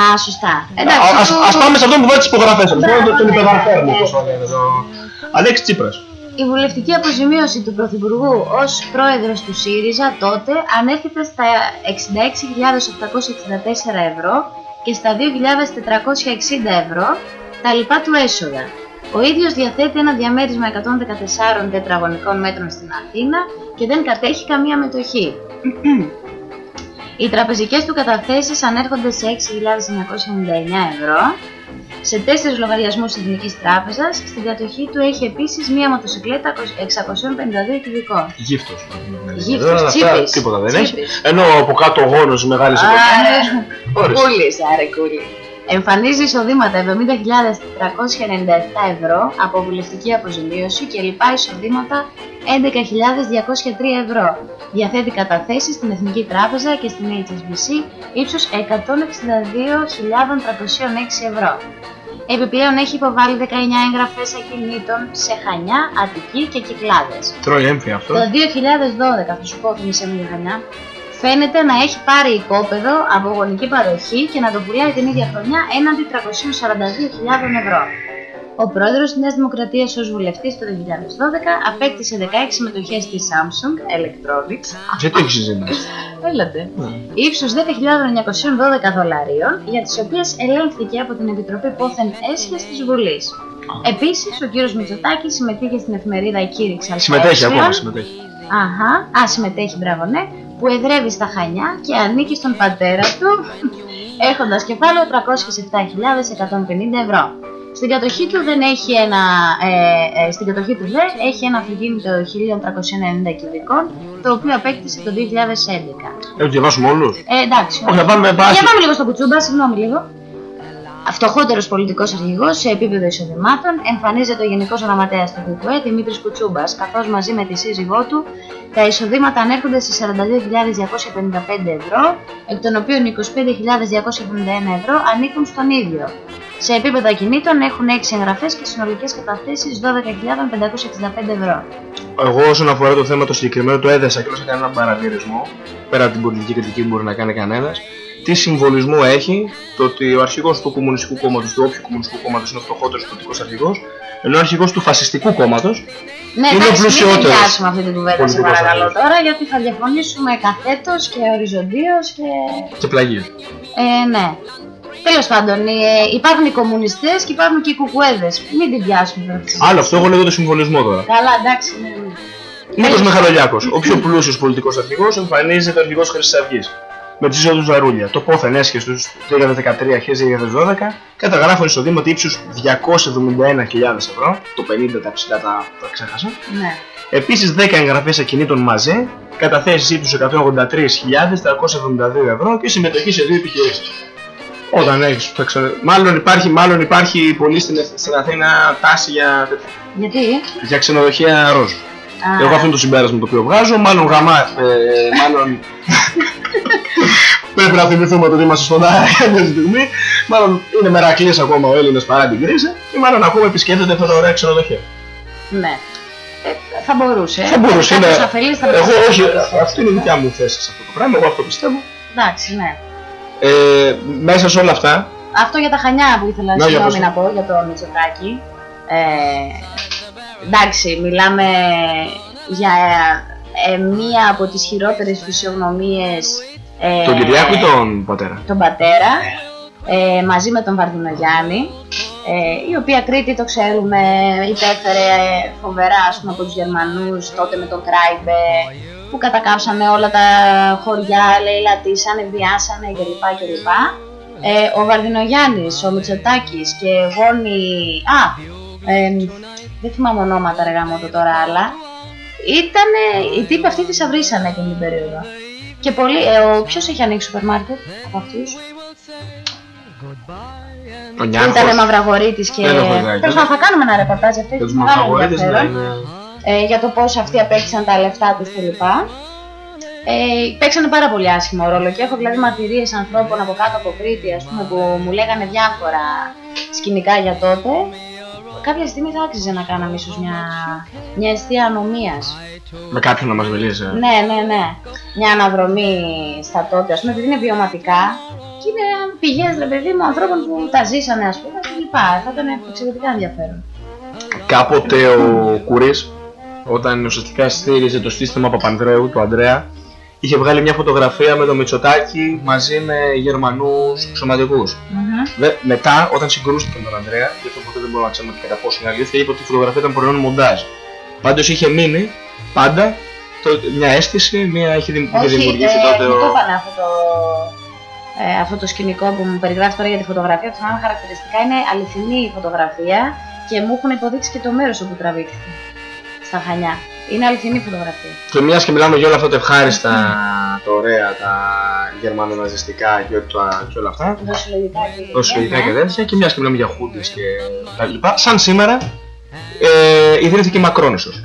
Α, σωστά. Εντάξει, Α ας, του- ας πάμε σε αυτόν που βάλει τις υπογραφές. Μπράβο, Τον ναι, υπεγραφέρνει, ναι. όπως το λένε εδώ. Αλέξη Τσίπρας. Η βουλευτική αποζημίωση του Πρωθυπουργού ως πρόεδρος του ΣΥΡΙΖΑ τότε ανέρχεται στα 66.864 ευρώ και στα 2.460 ευρώ τα λοιπά του έσοδα. Ο ίδιος διαθέτει ένα διαμέρισμα 114 τετραγωνικών μέτρων στην Αθήνα και δεν κατέχει καμία μετοχή. Οι τραπεζικές του καταθέσεις ανέρχονται σε 6.999 ευρώ σε τέσσερις λογαριασμούς της Εθνικής Τράπεζας. Στην κατοχή του έχει επίσης μία μοτοσυκλέτα 652 κυβικών. Γύφτος. Γύφτος, τσίπης. Τίποτα δεν Τσίπης. έχει. Ενώ από κάτω ο γόνος μεγάλης Άρα, Ορίστε. κούλης, άρε κούλη. Εμφανίζει εισοδήματα 70.397 ευρώ από βουλευτική αποζημίωση και λοιπά εισοδήματα 11.203 ευρώ. Διαθέτει καταθέσεις στην Εθνική Τράπεζα και στην HSBC ύψους 162.306 ευρώ. Επιπλέον έχει υποβάλει 19 εγγραφές ακινήτων σε Χανιά, Αττική και Κυκλάδες. Τρώει έμφυα αυτό. Το 2012, θα σου πω θυμίσέ μου για Χανιά, φαίνεται να έχει πάρει οικόπεδο από γονική παροχή και να το πουλάει την ίδια χρονιά έναντι 342.000 ευρώ. Ο πρόεδρος της Νέας Δημοκρατίας ως βουλευτής το 2012 απέκτησε 16 συμμετοχές στη Samsung Electronics. Γιατί έχεις συζήτηση. Έλατε. Ύψος 10.912 δολαρίων, για τις οποίες ελέγχθηκε από την Επιτροπή Πόθεν Έσχες της Βουλής. Επίσης, ο κύριος Μητσοτάκης συμμετείχε στην εφημερίδα Η Κήρυξη Συμμετέχει ΑΕ. ακόμα, συμμετέχει. Αχα, α, συμμετέχει, μπράβο, ναι, που εδρεύει στα Χανιά και ανήκει στον πατέρα του, έχοντας κεφάλαιο 307.150 ευρώ. Στην κατοχή του δεν έχει ένα, ε, ε, στην κατοχή του δε έχει ένα αυτοκίνητο 1390 κυβικών, το οποίο απέκτησε το 2011. Ε, το διαβάσουμε όλους; Ε, εντάξει. Όχι, να πάμε πάση. Για πάμε λίγο στο κουτσούμπα, συγγνώμη λίγο. Φτωχότερος πολιτικός αρχηγός σε επίπεδο εισοδημάτων εμφανίζεται ο Γενικός Γραμματέας του ΚΚΕ Δημήτρης Κουτσούμπας, καθώς μαζί με τη σύζυγό του τα εισοδήματα ανέρχονται σε 42.255 ευρώ, εκ των οποίων 25.271 ευρώ ανήκουν στον ίδιο. Σε επίπεδο ακινήτων έχουν 6 εγγραφές και συνολικές καταθέσεις 12.565 ευρώ. Εγώ όσον αφορά το θέμα το συγκεκριμένο το έδεσα και όσο έκανε έναν παρατηρισμό, πέρα από την πολιτική κριτική που μπορεί να κάνει κανένας, τι συμβολισμό έχει το ότι ο αρχηγός του Κομμουνιστικού Κόμματος, του όποιου Κομμουνιστικού Κόμματος είναι ο φτωχότερος πολιτικός αρχηγός, ενώ ο αρχηγός του Φασιστικού Κόμματος Ναι, είναι ο εντάξει, μην πλουσιότερος. πιάσουμε αυτή την κουβέντα, σε παρακαλώ τώρα, γιατί θα διαφωνήσουμε καθέτος και οριζοντίως και. Και πλαγίε. Ε, ναι. Τέλος πάντων, ε, υπάρχουν οι κομμουνιστές και υπάρχουν και οι κουκουέδες. Μην την πιάσουμε τώρα. αυτή τη Άλλο αυτό, εγώ λέγω το συμβολισμό τώρα. Καλά, εντάξει. Ναι, ναι. Νίκος Μιχαλολιάκος, ο πιο πλούσιος πολιτικός αρχηγός, εμφανίζεται ο αρχηγός Χρυσής Αυγής. Με τη τους Ζαρούλια. Το πόθεν έσχε τους 2013-2012 καταγράφουν εισοδήματα ύψους 271.000 ευρώ. Το 50 τα ψηλά τα, τα ξέχασα. ναι. Επίσης 10 εγγραφές ακινήτων μαζί, καταθέσεις ύψους 183.372 ευρώ και συμμετοχή σε δύο επιχειρήσεις. Όταν έχεις. Μάλλον υπάρχει, μάλλον υπάρχει πολύ στην, στην Αθήνα τάση για, Γιατί; για ξενοδοχεία ροζ. Α. Εγώ αυτό είναι το συμπέρασμα το οποίο βγάζω. Μάλλον γαμά. Ε, μάλλον. Πρέπει να θυμηθούμε το ότι είμαστε στον αέρα κάποια στιγμή. Μάλλον είναι μερακλής ακόμα ο Έλληνας παρά την κρίση. Και μάλλον ακόμα επισκέπτεται αυτά τα ωραία ξενοδοχεία. Ναι. Ε, θα μπορούσε. Θα μπορούσε. Κάποιος Είναι... αφελής θα Εγώ μπορούσε όχι. να το Αυτή είναι η δικιά μου θέση σε αυτό το πράγμα. Εγώ αυτό πιστεύω. Εντάξει, ναι. Ε, μέσα σε όλα αυτά. Αυτό για τα χανιά που ήθελα Ναι, για συγγνώμη πες. να πω για το Μητσοτάκη. Ε, εντάξει, μιλάμε για ε, μία από τις χειρότερες φυσιογνωμίες ε, Τον Κυριάκο ή τον πατέρα; τον πατέρα ε, μαζί με τον Βαρδινογιάννη ε, η οποία Κρήτη το ξέρουμε υπέφερε φοβερά ας πούμε, από τους Γερμανούς τότε με τον Κράιμπε που κατακάψανε όλα τα χωριά, λαιλατίσανε, βιάσανε κλπ. κλπ. Ε, ο Βαρδινογιάννης, ο Μητσοτάκης και γόνοι... Α, ε, δεν θυμάμαι ονόματα ρε γάμο το τώρα άλλα. Ήταν οι τύποι αυτοί θησαυρίσανε εκείνη την περίοδο. Και πολύ, ε, ο, ποιος έχει ανοίξει σούπερ μάρκετ από αυτούς; Ο Νιάρχος. Ήταν μαυραγορίτης και... Δεν έχω ιδέα. Τέλος πάντων, θα κάνουμε ένα ρεπορτάζ αυτό, Για έχει τους μεγάλο μαυραγορίτες να ενδιαφέρον. είναι. Ε, για το πώς αυτοί απέκτησαν τα λεφτά τους κλπ. Ε, παίξανε πάρα πολύ άσχημο ρόλο και έχω δηλαδή μαρτυρίες ανθρώπων από κάτω από Κρήτη ας πούμε, που μου λέγανε διάφορα σκηνικά για τότε. Κάποια στιγμή θα άξιζε να κάναμε ίσως μια, μια αιστεία ανομίας. Με κάποιον να μας μιλήσει. ε. Ναι, ναι, ναι. Μια αναδρομή στα τότε, ας πούμε, επειδή είναι βιωματικά και είναι πηγές, ρε παιδί μου, ανθρώπων που τα ζήσανε, ας πούμε, κλπ. Θα ήταν εξαιρετικά ενδιαφέρον. Κάποτε ο Κουρί, όταν ουσιαστικά στήριζε το σύστημα Παπανδρέου, του Ανδρέα, είχε βγάλει μια φωτογραφία με το Μητσοτάκη μαζί με Γερμανούς αξιωματικού. Μετά, όταν συγκρούστηκε με τον Ανδρέα, και αυτό ποτέ δεν μπορούμε να ξέρουμε κατά πόσο είναι αλήθεια, είπε ότι η φωτογραφία ήταν προϊόν μοντάζ. Πάντως είχε μείνει πάντα το, μια αίσθηση, μια έχει δημ- είχε Όχι, δημιουργήσει ε, τότε μου ο. το είπανε αυτό το, ε, αυτό το σκηνικό που μου περιγράφεις τώρα για τη φωτογραφία. Που θυμάμαι χαρακτηριστικά είναι αληθινή η φωτογραφία και μου έχουν υποδείξει και το μέρος όπου τραβήχθηκε. Στα Χανιά. Είναι αληθινή φωτογραφία. Και μιας και μιλάμε για όλα αυτά τα ευχάριστα, τα ωραία, τα γερμανοναζιστικά και, τα- και όλα αυτά. Δοσυλλογικά και τέτοια, Δοσυλλογικά ναι. και τέτοια, και μιας και μιλάμε για χούντε και τα λοιπά. Σαν σήμερα ε, ιδρύθηκε η Μακρόνισσος.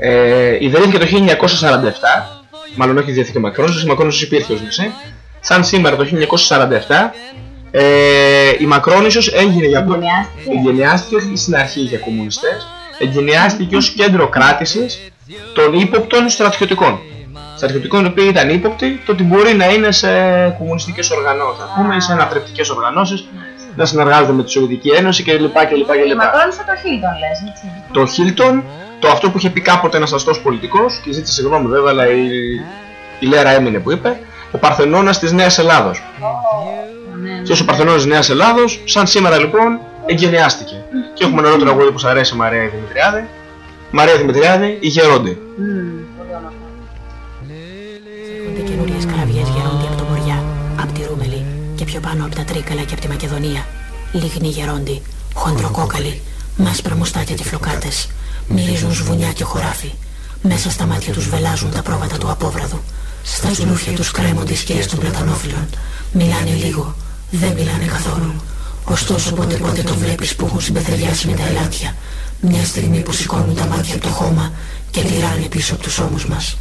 Ε, ιδρύθηκε το 1947, μάλλον όχι ιδρύθηκε η Μακρόνισσος, η Μακρόνισσος υπήρχε ως νησί. Σαν σήμερα το 1947 Ε, η Μακρόνισσος έγινε για πρώτη... Εγκαινιάστηκε. Εγκαινιάστηκε όχι στην αρχή για κομμουνιστές. Εγκαινιάστηκε ως κέντρο κράτησης των ύποπτων στρατιωτικών. Στρατιωτικών οι οποίοι ήταν ύποπτοι το ότι μπορεί να είναι σε κομμουνιστικές οργανώσεις, ας πούμε, ή σε ανατρεπτικές οργανώσεις, να συνεργάζονται με τη Σοβιετική Ένωση κλπ. κλπ, Η κλπ. Μακρόνισσα το Χίλτον λες, έτσι. Το Χίλτον, το αυτό που είχε πει κάποτε ένας αστός πολιτικός, και ζήτησε συγγνώμη βέβαια, αλλά η, η Λέρα έμεινε που είπε, ο Παρθενώνας της Νέας Ελλάδος. Και ως ο Παρθενώνας της Νέας Ελλάδος, σαν σήμερα λοιπόν, εγκαινιάστηκε. Και έχουμε ένα ωραίο τραγούδι που σας αρέσει η Μαρία Δημητριάδη. Μαρία Δημητριάδη, η Γερόντη. Έρχονται καινούριες καραβιέ γερόντι από το Βοριά, από τη Ρούμελη και πιο πάνω από τα Τρίκαλα και από τη Μακεδονία. Λίγνοι γερόντι, χοντροκόκαλοι, μάσπρα μουστάκια τυφλοκάτε. Μυρίζουν σβουνιά και χωράφι. Μέσα στα μάτια τους βελάζουν τα πρόβατα του απόβραδου. Στα ζουλούφια τους κρέμονται οι σκιές των πλατανόφυλλων. Μιλάνε λίγο, δεν μιλάνε καθόλου. Ωστόσο πότε πότε το βλέπεις που έχουν συμπεθεριάσει με τα ελάτια. Μια στιγμή που σηκώνουν τα μάτια από το χώμα και τυράνε πίσω από τους ώμους μας.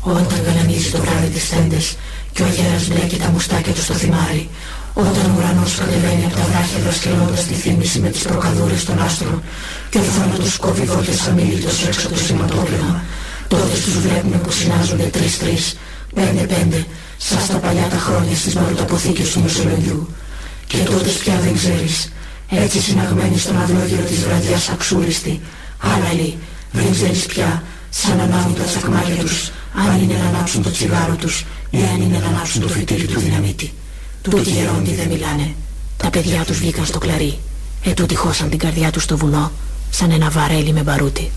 Όταν γαλανίζει το βράδυ τις τέντες και ο αγέρας μπλέκει τα μουστάκια του στο θυμάρι όταν ο ουρανός κατεβαίνει από τα βράχια προσκυνώντας τη θύμηση με τις προκαδούρες των άστρων και ο θάνατος κόβει βόλτες αμήλυτος έξω το σηματόπλευμα τότε τους βλέπουμε που συνάζονται τρεις-τρεις, πέντε-πέντε σαν στα παλιά τα χρόνια στις μαρωταποθήκες του Μεσολογιού και τότε πια δεν ξέρεις έτσι συναγμένοι στον αυλόγυρο της βραδιάς αξούριστη άλλαλοι δεν ξέρεις πια σαν ανάβουν τα τσακμάρια τους αν είναι να ανάψουν το τσιγάρο τους ή αν είναι να ανάψουν το φυτίλι του δυναμίτη. Τούτοι γερόντι δεν μιλάνε. Τα παιδιά τους βγήκαν στο κλαρί. Ε, τούτοι χώσαν την καρδιά τους στο βουνό σαν ένα βαρέλι με μπαρούτι.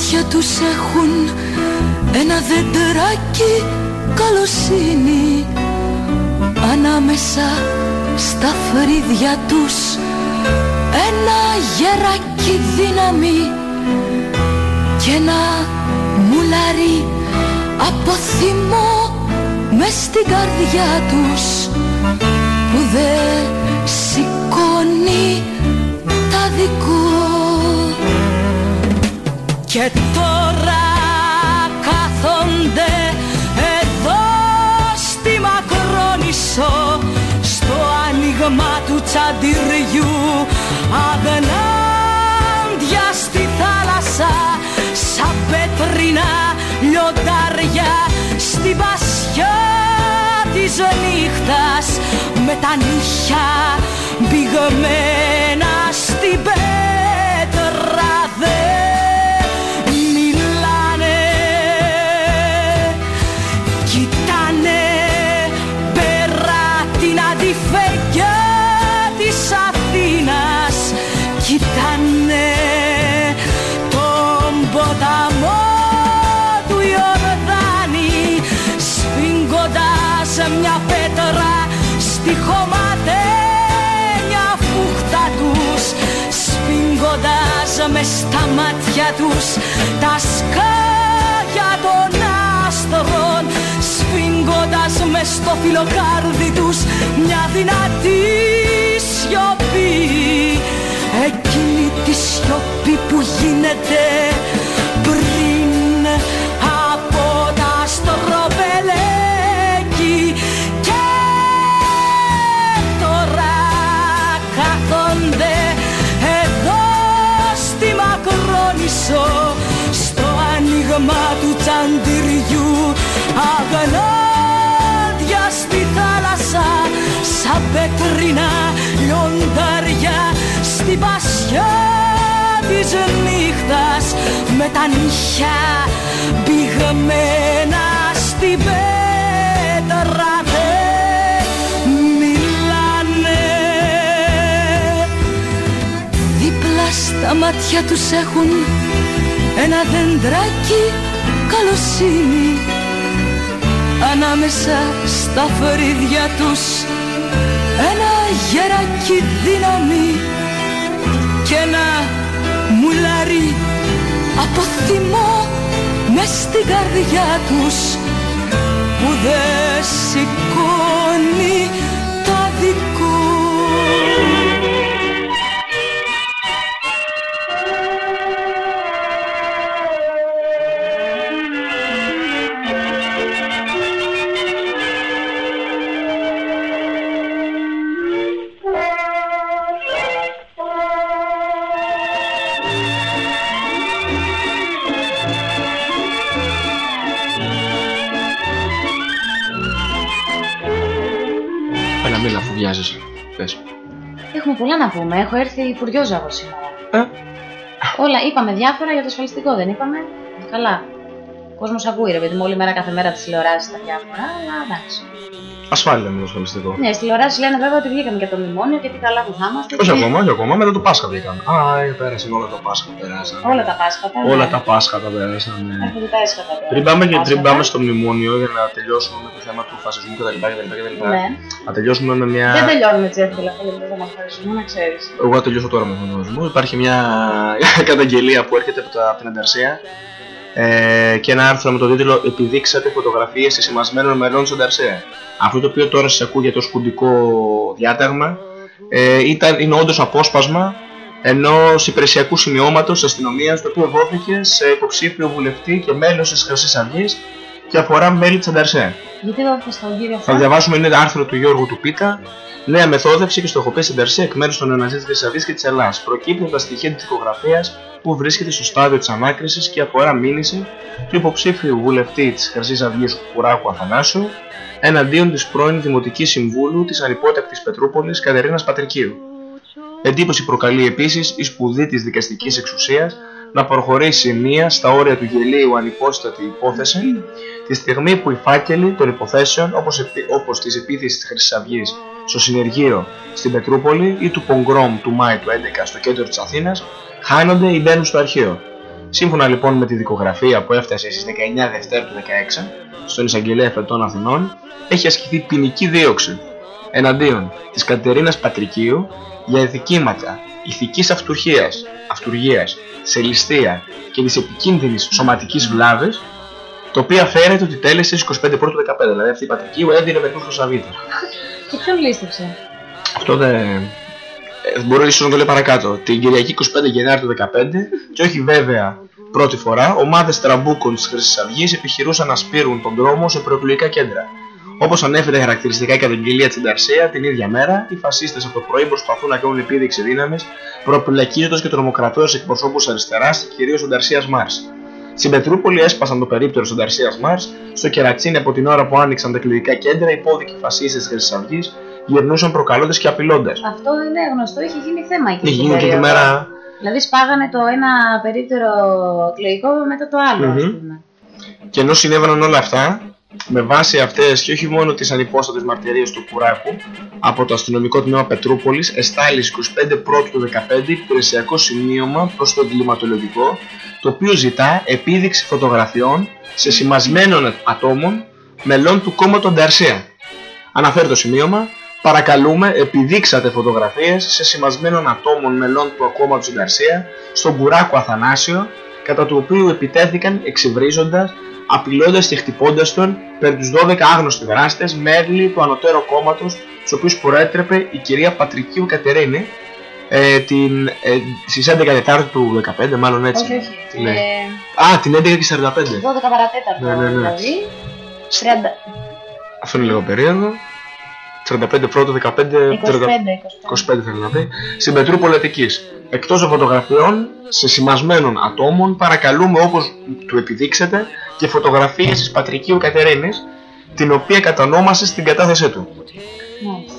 Μάτια τους έχουν ένα δεντεράκι καλοσύνη Ανάμεσα στα φρύδια τους. Ένα γεράκι δύναμη και ένα μουλάρι από θυμό μες στην καρδιά τους που δεν σηκώνει τα δικό και τώρα κάθονται εδώ στη Μακρόνισσο στο άνοιγμα του τσαντιριού. Αγνάντια στη θάλασσα σαν πέτρινα λιοντάρια. Στην πασιά της νύχτας με τα νύχια μπηγμένα στην πέτρα μάτια τους τα σκάγια των άστρων Σφίγγοντας μες στο φιλοκάρδι τους μια δυνατή σιωπή. Εκείνη τη σιωπή που γίνεται Μακρόνισσο στο άνοιγμα του τσαντιριού. Αγνάδια στη θάλασσα σαν πέτρινα λιοντάρια. Στην πασιά της νύχτας με τα νύχια πηγμένα στην πέτρα δεν μιλάνε. Δίπλα στα μάτια τους έχουν ένα δεντράκι καλοσύνη Ανάμεσα στα φρύδια τους. Ένα γεράκι δύναμη και ένα μουλάρι από θυμό μες στην καρδιά τους που δεν σηκώνει πολλά να πούμε. Έχω έρθει υπουργό ζάγο σήμερα. Ε. Όλα είπαμε διάφορα για το ασφαλιστικό, δεν είπαμε; Καλά. Ο κόσμος ακούει, ρε παιδί μου, όλη μέρα κάθε μέρα τις τηλεοράσεις τα διάφορα, αλλά εντάξει. Ασφάλεια με το ασφαλιστικό. Ναι, στι τηλεοράσει λένε βέβαια ότι βγήκαμε και από το μνημόνιο και τι καλά που θα είμαστε. Όχι ακόμα, όχι ακόμα, μετά το Πάσχα βγήκαν. Α, ε, πέρασαν όλα τα Πάσχα. Πέρασαν. Όλα τα Πάσχατα. ναι. Όλα τα Πάσχα τα πέρασαν. ναι. Έρχονται τα έσχατα τώρα. Πριν πάμε, και, Πάσχατα. πριν πάμε στο μνημόνιο για να τελειώσουμε με το θέμα του φασισμού κτλ. κτλ. Ναι. Να τελειώσουμε με μια. Δεν τελειώνουμε έτσι εύκολα αυτό το θέμα του να ξέρεις. Εγώ θα τελειώσω τώρα με τον φασισμό. Υπάρχει μια καταγγελία που έρχεται από, τα, από την Ανταρσία ε, και ένα άρθρο με το τίτλο Επιδείξατε φωτογραφίες συσημασμένων μελών της Ανταρσίας. Αυτό το οποίο τώρα σας ακούγεται ως κουντικό διάταγμα ε, ήταν, είναι όντως απόσπασμα ενός υπηρεσιακού σημειώματος της αστυνομίας το οποίο δόθηκε σε υποψήφιο βουλευτή και μέλος της Χρυσής Αυγής και αφορά μέλη της Ανταρσέα. Γιατί δόθηκε στον κύριο Θα αυτό. διαβάσουμε είναι ένα άρθρο του Γιώργου του Πίτα. Νέα μεθόδευση και στοχοποίηση Ανταρσία εκ μέρους των νεοναζί της Χρυσή Αυγής και της Ελλάδας. Προκύπτουν τα στοιχεία της δικογραφία που βρίσκεται στο στάδιο της ανάκρισης και αφορά μήνυση του υποψήφιου βουλευτή της Χρυσής Αυγής Κουράκου Αθανάσου εναντίον της πρώην Δημοτικής Συμβούλου της ανυπότακτης Πετρούπολης Κατερίνας Πατρικίου. Εντύπωση προκαλεί επίσης η σπουδή της δικαστικής εξουσίας να προχωρήσει μία στα όρια του γελίου ανυπόστατη υπόθεση τη στιγμή που οι φάκελοι των υποθέσεων όπως, επί, όπως της επίθεσης της Χρυσής Αυγής στο συνεργείο στην Πετρούπολη ή του Πογκρόμ του Μάη του 11 στο κέντρο της Αθήνας χάνονται ή μπαίνουν στο αρχείο. Σύμφωνα λοιπόν με τη δικογραφία που έφτασε στις 19 Δευτέρου του 16 στον Εισαγγελέα Φετών Αθηνών έχει ασκηθεί ποινική δίωξη εναντίον της Κατερίνας Πατρικίου για αδικήματα ηθικής αυτουργίας, αυτουργίας, σε ληστεία και της επικίνδυνης σωματικής βλάβης το οποίο φαίνεται ότι τέλεσε στις 25 Πρώτου 15. Δηλαδή αυτή η Πατρικίου έδινε μερικούς χρυσαυγίτες. Και ποιον λήστεψε. Αυτό δεν... ε, Μπορώ ίσως να το λέω παρακάτω. Την Κυριακή 25 Γενάρη του 2015 και όχι βέβαια πρώτη φορά, ομάδες τραμπούκων της Χρυσής Αυγής επιχειρούσαν να σπείρουν τον τρόμο σε προεκλογικά κέντρα. Όπως ανέφερε χαρακτηριστικά η καταγγελία τη Ανταρσία την ίδια μέρα, οι φασίστες από το πρωί προσπαθούν να κάνουν επίδειξη δύναμης, προπυλακίζοντα και τρομοκρατώντας εκπροσώπους αριστεράς, κυρίως Ανταρσία Μάρς. Στην Πετρούπολη έσπασαν το περίπτερο τη Ανταρσία Μάρς, στο Κερατσίνη από την ώρα που άνοιξαν τα εκλογικά κέντρα, οι υπόδικοι φασίστες της Χρυσής Αυγής γυρνούσαν προκαλώντας και απειλώντας. Αυτό είναι γνωστό, είχε γίνει θέμα εκεί. Είχε την γίνει και τη περίοδο. μέρα. Δηλαδή σπάγανε το ένα περίπτερο εκλογικό μετά το άλλο, ας Μμμ. πούμε. Και ενώ συνέβαιναν όλα αυτά, με βάση αυτές και όχι μόνο τις ανυπόστατες μαρτυρίες του Κουράκου, από το αστυνομικό τμήμα Πετρούπολης εστάλεις στις 25 Πρώτου του 2015 υπηρεσιακό σημείωμα προς το εγκληματολογικό, το οποίο ζητά επίδειξη φωτογραφιών σε σημασμένων ατόμων μελών του κόμματος Ανταρσία. Αναφέρει το σημείωμα, παρακαλούμε επιδείξατε φωτογραφίες σε σημασμένων ατόμων μελών του κόμματος Ανταρσία στον Κουράκο Αθανάσιο, κατά του οποίου επιτέθηκαν εξυβρίζοντας απειλώντας και χτυπώντας τον περί τους 12 άγνωστοι δράστες μέλη του ανωτέρου κόμματος στους οποίους προέτρεπε η κυρία Πατρικίου Κατερίνη ε, την, ε, στις 11 Τετάρτου του 15, μάλλον έτσι. Όχι, όχι. Τι λέει. Ε, Α, την 11 και 45. 12 παρατέταρτο Ναι, ναι, ναι. δηλαδή. 30... Αυτό είναι λίγο περίεργο. 45 πρώτο, 15, 25, 30, 25 θέλω να πει. Στην Πετρούπολη Αττικής. Εκτός των φωτογραφιών σε σημασμένων ατόμων παρακαλούμε όπως του επιδείξετε και φωτογραφίες της Πατρικίου Κατερίνης την οποία κατανόμασε στην κατάθεσή του.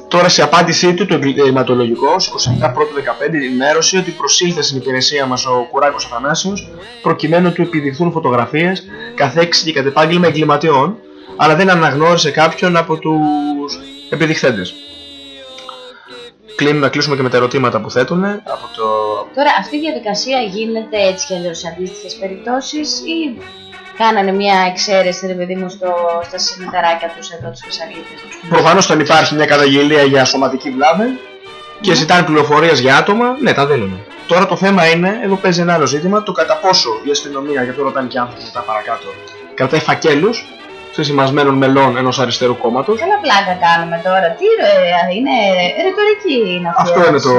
Τώρα σε απάντησή του το εγκληματολογικό στις 27 πρώτου 15 ενημέρωσε ότι προσήλθε στην υπηρεσία μας ο Κουράκος Αθανάσιος προκειμένου να του επιδειχθούν φωτογραφίες καθέξη και κατ' επάγγελμα εγκληματιών αλλά δεν αναγνώρισε κάποιον από τους επιδειχθέντες. Κλείνουμε να κλείσουμε και με τα ερωτήματα που θέτουν από το... Τώρα αυτή η διαδικασία γίνεται έτσι κι αλλιώς σε αντίστοιχες περιπτώσεις ή κάνανε μια εξαίρεση ρε παιδί μου στο, στα συμμεταράκια τους εδώ τους Χρυσαυγίτες. τους. Προφανώς όταν υπάρχει μια καταγγελία για σωματική βλάβη και ζητάνε πληροφορίες για άτομα, ναι τα δίνουν. Τώρα το θέμα είναι, εδώ παίζει ένα άλλο ζήτημα, το κατά πόσο η αστυνομία, γιατί το ρωτάνε και άνθρωποι μετά παρακάτω, κρατάει φακέλους συσημασμένων μελών ενός αριστερού κόμματος. Καλά πλάκα κάνουμε τώρα. Τι ρε, είναι ρητορική είναι αυτή. Αυτό είναι το...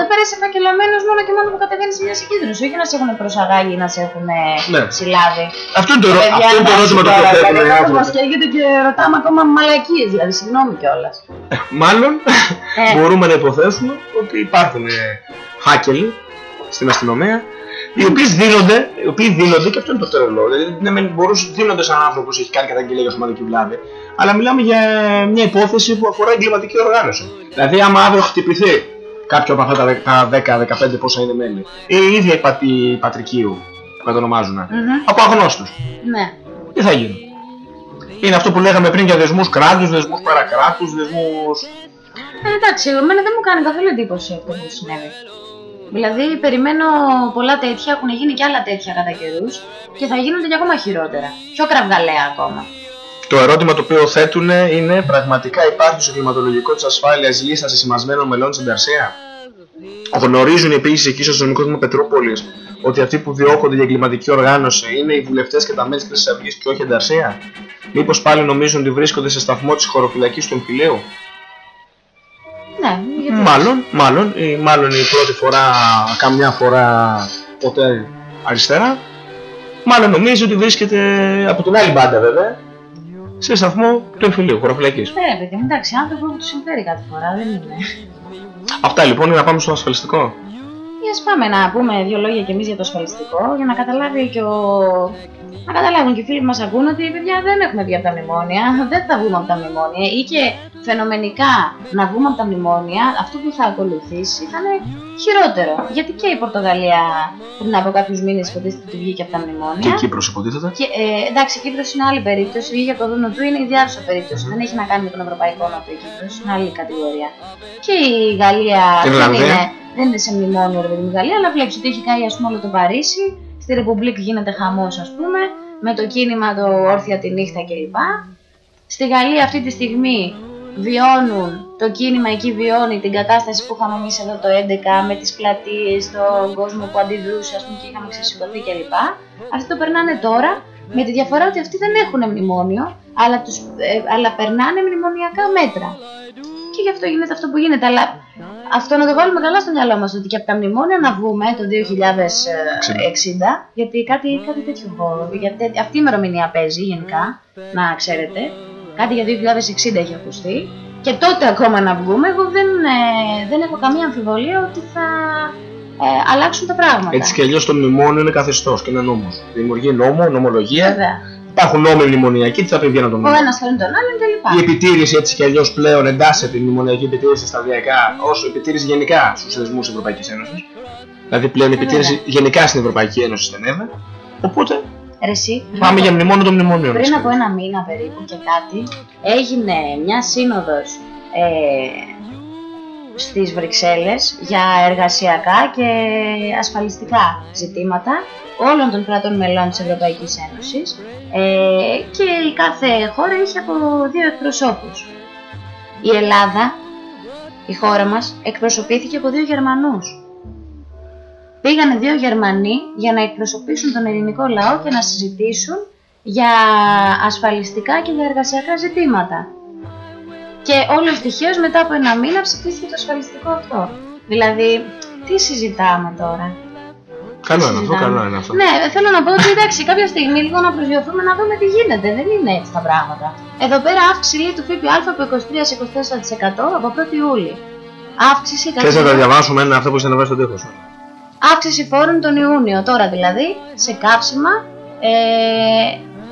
Δεν πέρασε επαγγελματμένο μόνο και μόνο που κατεβαίνει σε μια συγκέντρωση. Όχι να σε έχουν προσαγάγει ή να σε έχουν Ναι. συλλάβει. Αυτό είναι το, ερω- Παιδιά, αυτό είναι το εντάξει ερώτημα το οποίο τώρα, θέτουν δηλαδή, οι ο κόσμος άνθρωποι. μας καίγεται και ρωτάμε ακόμα μαλακίες, δηλαδή συγγνώμη κιόλας. Μάλλον Ε. μπορούμε να υποθέσουμε ότι υπάρχουν ε, φάκελοι στην αστυνομία. Οι οποίες δίνονται, οι οποίοι δίνονται και αυτό είναι το τρελό. Δηλαδή, ναι, μεν μπορούσε δίνονται σαν άνθρωπος που έχει κάνει καταγγελία για σωματική βλάβη, αλλά μιλάμε για μια υπόθεση που αφορά εγκληματική οργάνωση. Δηλαδή, άμα αύριο χτυπηθεί κάποιο από αυτά τα 10-15 πόσα είναι μέλη, ή η ίδια η, πατ, η πατρικίου που κατονομάζουν, Μμμ. από αγνώστους, Ναι. τι θα γίνει; Είναι αυτό που λέγαμε πριν για δεσμούς κράτους, δεσμούς παρακράτους, δεσμούς... Ε, εντάξει, εμένα δεν μου κάνει καθόλου εντύπωση αυτό που συνέβη. Δηλαδή, περιμένω πολλά τέτοια, έχουν γίνει και άλλα τέτοια κατά καιρούς και θα γίνονται και ακόμα χειρότερα. Πιο κραυγαλαία ακόμα. Το ερώτημα το οποίο θέτουν είναι πραγματικά υπάρχει στο κλιματολογικό της ασφάλειας λίστα συσημασμένων μελών της Ανταρσία; Γνωρίζουν επίσης εκεί στο αστυνομικό τμήμα Πετρούπολης ότι αυτοί που διώκονται για εγκληματική οργάνωση είναι οι βουλευτές και τα μέλη της Χρυσής Αυγής και όχι η Ανταρσία; Μήπως πάλι νομίζουν ότι βρίσκονται σε σταθμό της χωροφυλακής του εμφυλίου; Ναι, γιατί. Μάλλον, μάλλον, ή μάλλον η πρώτη φορά, καμιά φορά ποτέ αριστερά. Μάλλον νομίζει ότι βρίσκεται από την άλλη μπάντα βέβαια σε σταθμό του εμφυλίου, χωροφυλακής. Ναι, ρε παιδί μου, εντάξει, άνθρωπο που του συμφέρει κάθε φορά, δεν είναι. Αυτά λοιπόν για να πάμε στο ασφαλιστικό. Για ας πάμε να πούμε δύο λόγια κι εμείς για το ασφαλιστικό, για να καταλάβει και ο... Να καταλάβουν και οι φίλοι που μας ακούν ότι παιδιά δεν έχουμε βγει από τα μνημόνια, δεν θα βγούμε από τα μνημόνια ή και φαινομενικά να βγούμε από τα μνημόνια, αυτό που θα ακολουθήσει θα είναι χειρότερο. Γιατί και η Πορτογαλία πριν από κάποιους μήνες υποτίθεται ότι βγήκε από τα Και μνημόνια. η Κύπρος υποτίθεται. Και, ε, εντάξει, η Κύπρος είναι άλλη περίπτωση. Βγήκε από το Δούνο του, είναι ιδιάζουσα περίπτωση. Δεν έχει να κάνει με τον Ευρωπαϊκό Νότο η Κύπρος, είναι άλλη κατηγορία. Και η Γαλλία Την δεν Ιρλανδία. είναι, δεν είναι σε μνημόνιο ρε παιδί μου, η Γαλλία, αλλά βλέπεις ότι έχει καεί ας πούμε όλο το Παρίσι. Στη Ρεπουμπλίκ γίνεται χαμός ας πούμε, με το κίνημα το όρθια τη νύχτα κλπ. Στη Γαλλία αυτή τη στιγμή βιώνουν, το κίνημα εκεί βιώνει την κατάσταση που είχαμε εμείς εδώ το 11 με τις πλατείες, τον κόσμο που αντιδρούσε ας πούμε και είχαμε ξεσηκωθεί κλπ. Αυτοί το περνάνε τώρα με τη διαφορά ότι αυτοί δεν έχουν μνημόνιο, αλλά, τους, ε, αλλά περνάνε μνημονιακά μέτρα. Και γι' αυτό γίνεται αυτό που γίνεται. Αλλά αυτό να το βάλουμε καλά στο μυαλό μας ότι και από τα μνημόνια να βγούμε το 2060, γιατί κάτι, κάτι τέτοιο έχω. Γιατί αυτή η ημερομηνία παίζει γενικά, να ξέρετε. Κάτι για 2060 έχει ακουστεί. Και τότε ακόμα να βγούμε, εγώ δεν, ε, δεν έχω καμία αμφιβολία ότι θα ε, αλλάξουν τα πράγματα. Έτσι κι αλλιώς το μνημόνιο είναι καθεστώς και είναι νόμος. Δημιουργεί νόμο, νομολογία. Βέβαια. Υπάρχουν νόμοι μνημονιακοί, τις θα πει βγαίνουν τον Ο νόμο. ένας θέλει τον άλλον κλπ. Η επιτήρηση έτσι κι αλλιώς πλέον εντάσσεται η μνημονιακή επιτήρηση σταδιακά ω επιτήρηση γενικά στους θεσμούς της Ευρωπαϊκής Ένωσης. Δηλαδή πλέον η Ε, επιτήρηση γενικά στην Ευρωπαϊκή Ένωση στενεύει. Οπότε Ρε εσύ, πάμε για μνημόνιο των μνημονίων. Πριν από ένα μήνα περίπου και κάτι, έγινε μια σύνοδος ε, στις Βρυξέλλες για εργασιακά και ασφαλιστικά ζητήματα όλων των κρατών μελών της Ευρωπαϊκής Ένωσης ε, και η κάθε χώρα είχε από δύο εκπροσώπους. Η Ελλάδα, η χώρα μας, εκπροσωπήθηκε από δύο Γερμανούς. Πήγανε δύο Γερμανοί για να εκπροσωπήσουν τον ελληνικό λαό και να συζητήσουν για ασφαλιστικά και για εργασιακά ζητήματα. Και όλο τυχαίω μετά από ένα μήνα ψηφίστηκε το ασφαλιστικό αυτό. Δηλαδή, τι συζητάμε τώρα; Καλό είναι αυτό, συζητάμε. καλό είναι αυτό. Ναι, θέλω να πω ότι εντάξει, κάποια στιγμή λίγο να προσδιοθούμε να δούμε τι γίνεται. Δεν είναι έτσι τα πράγματα. Εδώ πέρα αύξηση λέει του ΦΠΑ από 23% σε 24% από 1η Ιούλη. Αύξηση Θες να τα διαβάσουμε ένα αυτό που είσαι να βάζεις στον τοίχο σου. Αύξηση φόρων τον Ιούνιο, τώρα δηλαδή, σε κάψιμα, ε,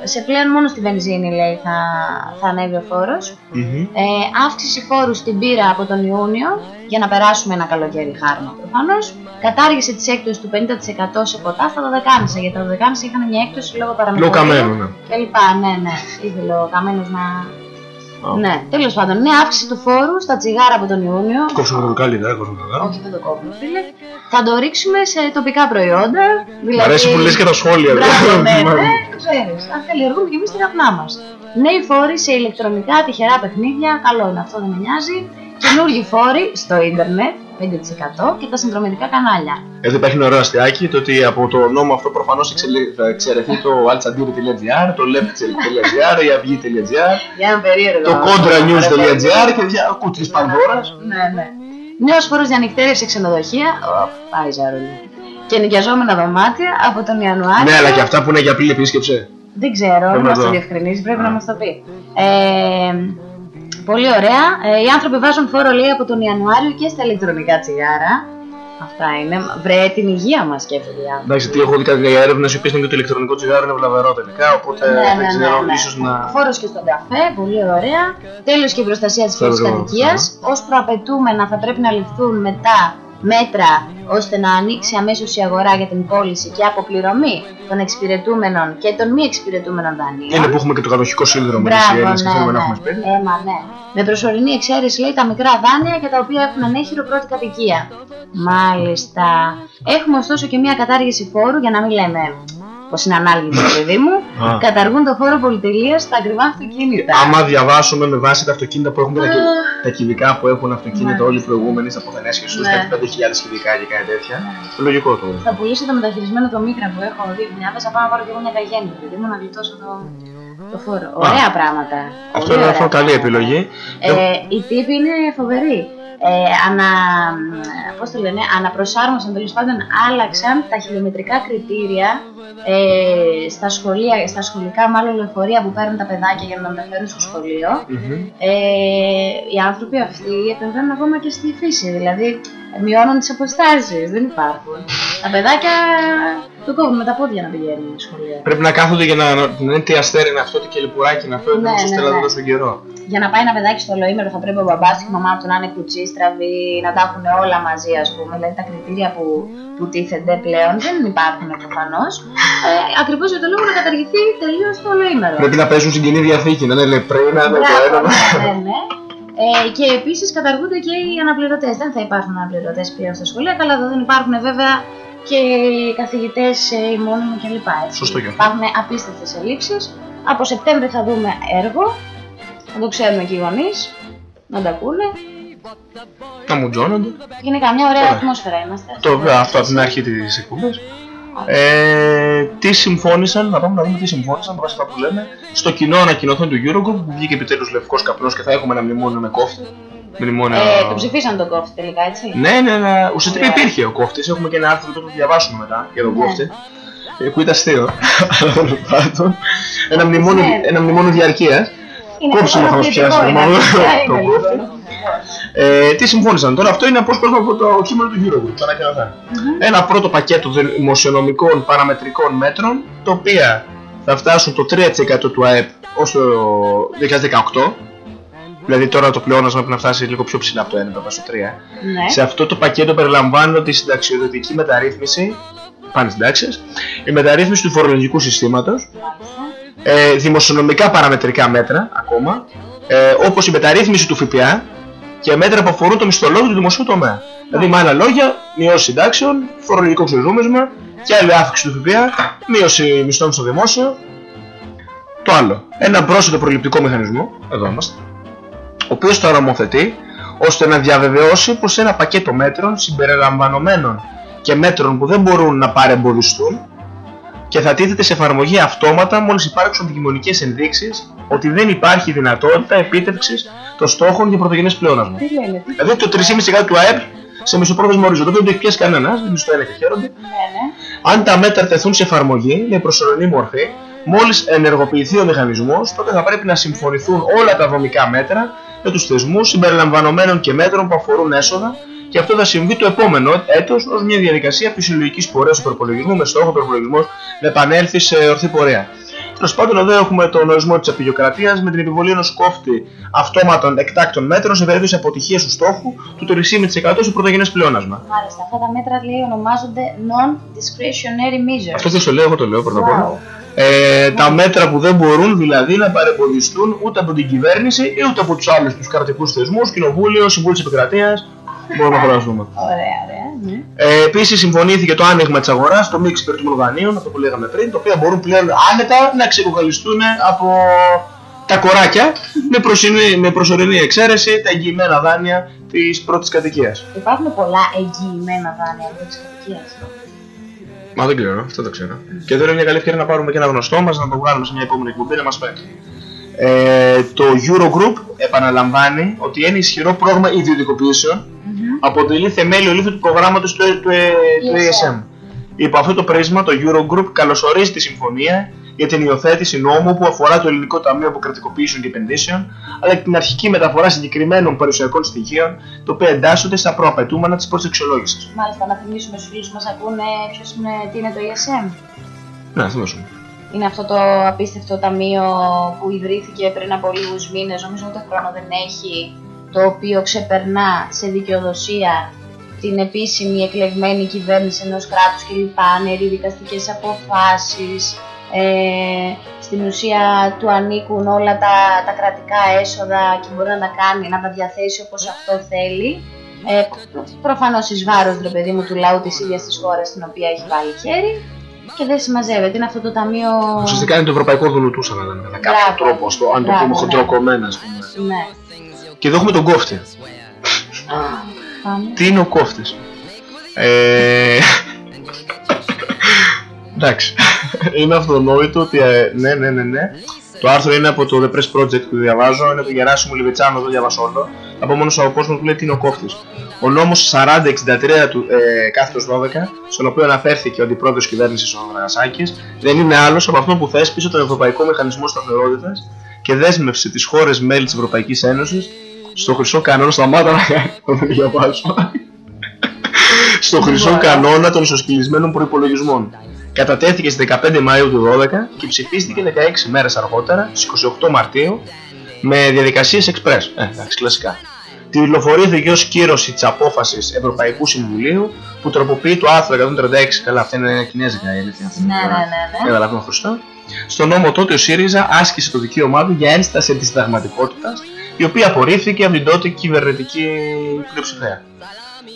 σε πλέον μόνο στη βενζίνη λέει θα, θα ανέβει ο φόρος. Ε, αύξηση φόρου στην πύρα από τον Ιούνιο, για να περάσουμε ένα καλοκαίρι χάρμα προφανώς. Κατάργηση της έκπτωσης του 50% σε ποτά στα δωδεκάνησα, γιατί τα δωδεκάνησα είχαν μια έκπτωση λόγω Λόγω παραμετρικού καμένου, ναι. και λοιπά. Ναι, ναι, ήθελε ο καμένος να... Ναι, τέλος πάντων, ναι, αύξηση του φόρου στα τσιγάρα από τον Ιούνιο. Κόψουμε το μπουκάλι, δεν κόψουμε το Όχι, δεν το κόβουμε, φίλε. Θα το ρίξουμε σε τοπικά προϊόντα. Μ' Δηλαδή... αρέσει που λες και τα σχόλια. Μπράβο, ναι, Μ' αρέσει. ναι, το ξέρεις. Αν καλλιεργούμε και εμείς την καπνά μας. Νέοι φόροι σε ηλεκτρονικά τυχερά παιχνίδια, καλό είναι αυτό, δεν με νοιάζει. Καινούργιοι φόροι στο ίντερνετ, 5% και τα συνδρομητικά κανάλια. Εδώ υπάρχει ένα ωραίο αστιάκι το ότι από το νόμο αυτό προφανώς θα εξαιρεθεί το altsandiri.gr, το left.gr, η αυγή.gr, Για ένα περίεργο. το contranews.gr και δια κούτρι πανδώρας. Ναι, ναι. Νέος φόρος για νυχτέρευση σε ξενοδοχεία. Ω, πάει ζαρούλη. Και νοικιαζόμενα δωμάτια από τον Ιανουάριο. Ναι, αλλά και αυτά που είναι για απλή επίσκεψη. Δεν ξέρω, Πρέπει δεν να μας το δω. διευκρινίζει, πρέπει να μας το πει. Ε, πολύ ωραία. Ε, οι άνθρωποι βάζουν φόρο λέει από τον Ιανουάριο και στα ηλεκτρονικά τσιγάρα. Αυτά είναι. Βρε την υγεία μας σκέφτεται οι άνθρωποι. Εντάξει, τι έχω δει κάτι για έρευνες οι οποίες είναι και το ηλεκτρονικό τσιγάρο είναι βλαβερό τελικά. Οπότε δεν ξέρω, ίσως να. Φόρος και στον καφέ, πολύ ωραία. Τέλος και η προστασία της Θέλω πρώτη εγώ, κατοικίας. Ω προαπαιτούμενα θα πρέπει να ληφθούν μετά μέτρα ώστε να ανοίξει αμέσως η αγορά για την πώληση και αποπληρωμή των εξυπηρετούμενων και των μη εξυπηρετούμενων δανείων. Είναι που έχουμε και το κατοχικό σύνδρομο της Μπράβο, Έλληνε και ναι, θέλουμε να ναι. έχουμε σπίτι. Έμα, ναι. Με προσωρινή εξαίρεση λέει τα μικρά δάνεια και τα οποία έχουν ανέχειρο πρώτη κατοικία. Μάλιστα. Έχουμε ωστόσο και μια κατάργηση φόρου για να μην λέμε πως είναι ανάλογη το παιδί μου. Α. Καταργούν το φόρο πολυτελείας στα ακριβά αυτοκίνητα. Άμα διαβάσουμε με βάση τα αυτοκίνητα που έχουν τα, κυ- τα κυβικά που έχουν αυτοκίνητα όλοι οι προηγούμενοι στα αποθενές και στους Ναι. 5.000 κυβικά και κάτι τέτοια. Λογικό το. Θα πουλήσω το μεταχειρισμένο το μίκρα που έχω 2.000, θα πάω να πάρω και εγώ μια καγέννη, παιδί μου, να γλιτώσω το, το φόρο. Ωραία πράγματα. Αυτό Πολύ είναι ωραία. αυτό καλή επιλογή. Ε, οι τύποι είναι φοβεροί. Ε, ανα, πώς το λένε, αναπροσάρμοσαν τέλος πάντων, άλλαξαν τα χιλιομετρικά κριτήρια ε, στα, σχολεία, στα σχολικά μάλλον λεωφορεία που παίρνουν τα παιδάκια για να τα μεταφέρουν στο σχολείο. Ε, οι άνθρωποι αυτοί επεμβαίνουν ακόμα και στη φύση, δηλαδή μειώνουν τις αποστάσεις, δεν υπάρχουν. Τα παιδάκια το κόβουν με τα πόδια να πηγαίνουν στο σχολείο. Πρέπει να κάθονται για να να είναι τι αστέρι είναι αυτό, τι και λιπουράκι είναι αυτό, Ναι, επειδή όσο ναι, στέλνουν ναι. τόσο καιρό. Για να πάει ένα παιδάκι στο ολοήμερο θα πρέπει ο μπαμπάς και η μαμά του να είναι κουτσίστραβοι, να τα έχουν όλα μαζί ας πούμε. Δηλαδή τα κριτήρια που, που τίθενται πλέον δεν υπάρχουν προφανώς. Ε, Ακριβώς για το λόγο να καταργηθεί τελείως το ολοήμερο. Πρέπει να παίζουν στην κοινή διαθήκη, να είναι λεπροί, να είναι το Μπράβο, ένα. ναι, ναι, ναι. Ε, και επίσης καταργούνται και οι αναπληρωτές. Δεν θα υπάρχουν αναπληρωτές πλέον στα σχολεία. Καλά, εδώ δεν υπάρχουν βέβαια και καθηγητές ημώνυμοι κλπ. έτσι. Σωστό και αυτό. Υπάρχουν απίστευτες ελλείψεις. Από Σεπτέμβρη θα δούμε έργο. Να το ξέρουν και οι γονείς. Να τα ακούνε. Να μου τζώνονται. Γενικά μια ωραία Ωραία. ατμόσφαιρα είμαστε. Το αυτό από την αρχή της εκπομπής. Ε, τι συμφώνησαν, να πάμε να δούμε τι συμφώνησαν, βάσει αυτά που λέμε, στο κοινό ανακοινωθέν του Eurogroup που βγήκε επιτέλους λευκός καπνός και θα έχουμε ένα μνημόνιο με κόφτη. Μνημόνιο. Ε, το ψηφίσαν τον κόφτη τελικά, έτσι; Ναι, ναι, ναι. Ουσιαστικά Ωραία. υπήρχε ο κόφτης. Έχουμε και ένα άρθρο που το διαβάσουμε μετά για τον Ναι. κόφτη. Ε, που ήταν αστείο. Αλλά τέλος πάντων. ένα μνημόνιο, Ναι. ένα μνημόνιο διαρκείας. Είναι Κόψιμο θα μας καταπληκτικό, πιάσει, είναι μάλλον. αλήθεια, Το είναι κόφτη. λίγο. Ε, τι συμφώνησαν τώρα, αυτό είναι απόσπασμα από το κείμενο του Eurogroup. Το ανακοινωθέν. Ένα πρώτο πακέτο δημοσιονομικών παραμετρικών μέτρων, τα οποία θα φτάσουν το 3% του ΑΕΠ ως το 2018. Δηλαδή τώρα το πλεόνασμα πρέπει να φτάσει λίγο πιο ψηλά από το 1, πρέπει να στο 3. Ναι. Σε αυτό το πακέτο περιλαμβάνονται η συνταξιοδοτική μεταρρύθμιση, πάνε συντάξεις, η μεταρρύθμιση του φορολογικού συστήματος, ε, δημοσιονομικά παραμετρικά μέτρα ακόμα, ε, όπως η μεταρρύθμιση του ΦΠΑ και μέτρα που αφορούν το μισθολόγιο του δημοσίου τομέα. Δηλαδή, με άλλα λόγια, μειώση συντάξεων, φορολογικό ξεζούμισμα και άλλη αύξηση του ΦΠΑ, μείωση μισθών στο δημόσιο. Το άλλο, ένα πρόσθετο προληπτικό μηχανισμό, εδώ είμαστε, ο οποίος το νομοθετεί ώστε να διαβεβαιώσει πως ένα πακέτο μέτρων συμπεριλαμβανομένων και μέτρων που δεν μπορούν να παρεμποδιστούν και θα τίθεται σε εφαρμογή αυτόματα μόλις υπάρξουν αντικειμονικές ενδείξεις ότι δεν υπάρχει δυνατότητα επίτευξης των στόχων για πρωτογενές πλεόνασμα. Τι λένε, τι Δηλαδή το 3,5% του ΑΕΠ σε μισοπρόθεσμο ορίζοντα δεν το έχει πιάσει κανένας, δεν στο ένα και χαίρονται. ναι, ναι. Αν τα μέτρα τεθούν σε εφαρμογή με προσωρινή μορφή, μόλις ενεργοποιηθεί ο μηχανισμός, τότε θα πρέπει να συμφωνηθούν όλα τα δομικά μέτρα με τους θεσμούς συμπεριλαμβανομένων και μέτρων που αφορούν έσοδα και αυτό θα συμβεί το επόμενο έτος ως μια διαδικασία φυσιολογικής πορείας του προπολογισμού με στόχο ο προπολογισμός να επανέλθει σε ορθή πορεία. Τέλος πάντων, εδώ έχουμε τον ορισμό της απειλιοκρατία με την επιβολή ενός κόφτη αυτόματων εκτάκτων μέτρων σε περίπτωση αποτυχίας του στόχου του 3,5% στο πρωτογενές πλεόνασμα. Μάλιστα, αυτά τα μέτρα λέει ονομάζονται non-discretionary measures. Αυτό δεν το λέω, εγώ το λέω πρώτα απ' όλα. Wow. Ε, τα μέτρα που δεν μπορούν δηλαδή να παρεμποδιστούν ούτε από την κυβέρνηση ή ούτε από τους άλλους τους κρατικούς θεσμούς, κοινοβούλιο, συμβούλιο της επικρατείας. Μπορούμε να φανταστούμε. Ωραία, ωραία. Ναι. Ε, Επίσης, συμφωνήθηκε το άνοιγμα της αγοράς, το μη εξυπηρετούμενων δανείων, αυτό που λέγαμε πριν, τα οποία μπορούν πλέον άνετα να ξεκοκαλιστούν από τα κοράκια με, προσωρινή, με προσωρινή εξαίρεση τα εγγυημένα δάνεια της πρώτης κατοικίας. Υπάρχουν πολλά εγγυημένα δάνεια από τις κατοικίες. Μα δεν ξέρω, αυτό το ξέρω. Και εδώ είναι μια καλή ευκαιρία να πάρουμε και ένα γνωστό μας, να το βγάλουμε σε μια επόμενη εκπομπή να μας φέρει. Ε, το Eurogroup επαναλαμβάνει ότι ένα ισχυρό πρόγραμμα ιδιωτικοποιήσεων αποτελεί θεμέλιο λίθο του προγράμματος του, του, του ESM. Υπό αυτό το πρίσμα, το Eurogroup καλωσορίζει τη συμφωνία για την υιοθέτηση νόμου που αφορά το Ελληνικό Ταμείο Αποκρατικοποίησεων και Επενδύσεων, αλλά και την αρχική μεταφορά συγκεκριμένων περιουσιακών στοιχείων, τα οποία εντάσσονται στα προαπαιτούμενα της πρώτη αξιολόγηση. Μάλιστα, να θυμίσουμε στους φίλους που μας ακούνε ποιος είναι, τι είναι το ESM. Να, θυμόσουμε. Είναι αυτό το απίστευτο ταμείο που ιδρύθηκε πριν από λίγους μήνες, νομίζω ούτε χρόνο δεν έχει, το οποίο ξεπερνά σε δικαιοδοσία την επίσημη εκλεγμένη κυβέρνηση ενός κράτους και ανέρει δικαστικές αποφάσεις, ε, στην ουσία του ανήκουν όλα τα, τα κρατικά έσοδα και μπορεί να τα κάνει, να τα διαθέσει όπως αυτό θέλει. Ε, προφανώς εις βάρος, ρε παιδί μου, του λαού της ίδιας της χώρας στην οποία έχει βάλει χέρι και δεν συμμαζεύεται. Είναι αυτό το ταμείο... Ουσιαστικά είναι το ευρωπαϊκό δουνουτού, σαν να λέμε, κατά κάποιο Μπράβο. τρόπο, στο, αν το Μπράβο, πούμε ναι. χοντροκομμένα, ας πούμε. Ναι. Και εδώ έχουμε τον κόφτη. Πάμε. Τι είναι ο κόφτης; Ε... Εντάξει. είναι αυτονόητο ότι ε, ναι, ναι, ναι, ναι. Το άρθρο είναι από το The Press Project που διαβάζω, είναι του Γεράσιμου Λιβιτσάνου, δεν διαβάσω όλο. Θα πω μόνος στον κόσμος που λέει τι είναι ο κόφτης. Ο νόμος 4063 του ε, κάθετος 12, στον οποίο αναφέρθηκε ο αντιπρόεδρος κυβέρνησης ο Δραγασάκης, δεν είναι άλλος από αυτό που θέσπισε τον Ευρωπαϊκό Μηχανισμό Σταθερότητας και δέσμευσε τις χώρες μέλη της Ευρωπαϊκής Ένωσης στο χρυσό κανόνα, σταμάτα να το διαβάσω, στο χρυσό κανόνα των ισοσκελισμένων προϋπολογισμών. Κατατέθηκε στις 15 Μαΐου του 12 και ψηφίστηκε 16 μέρες αργότερα, στις 28 Μαρτίου, με διαδικασίες express. Ε, εντάξει, κλασικά. Τηλεφορήθηκε ως κύρωση της απόφασης Ευρωπαϊκού Συμβουλίου που τροποποιεί το άρθρο 136, καλά αυτά είναι κινέζικα η αλήθεια. Ναι, ναι, ναι. ναι. Καταλαβαίνω Χριστό. Στο νόμο τότε ο ΣΥΡΙΖΑ άσκησε το δικαίωμά του για ένσταση της συνταγματικότητας η οποία απορρίφθηκε από την τότε κυβερνητική πλειοψηφία.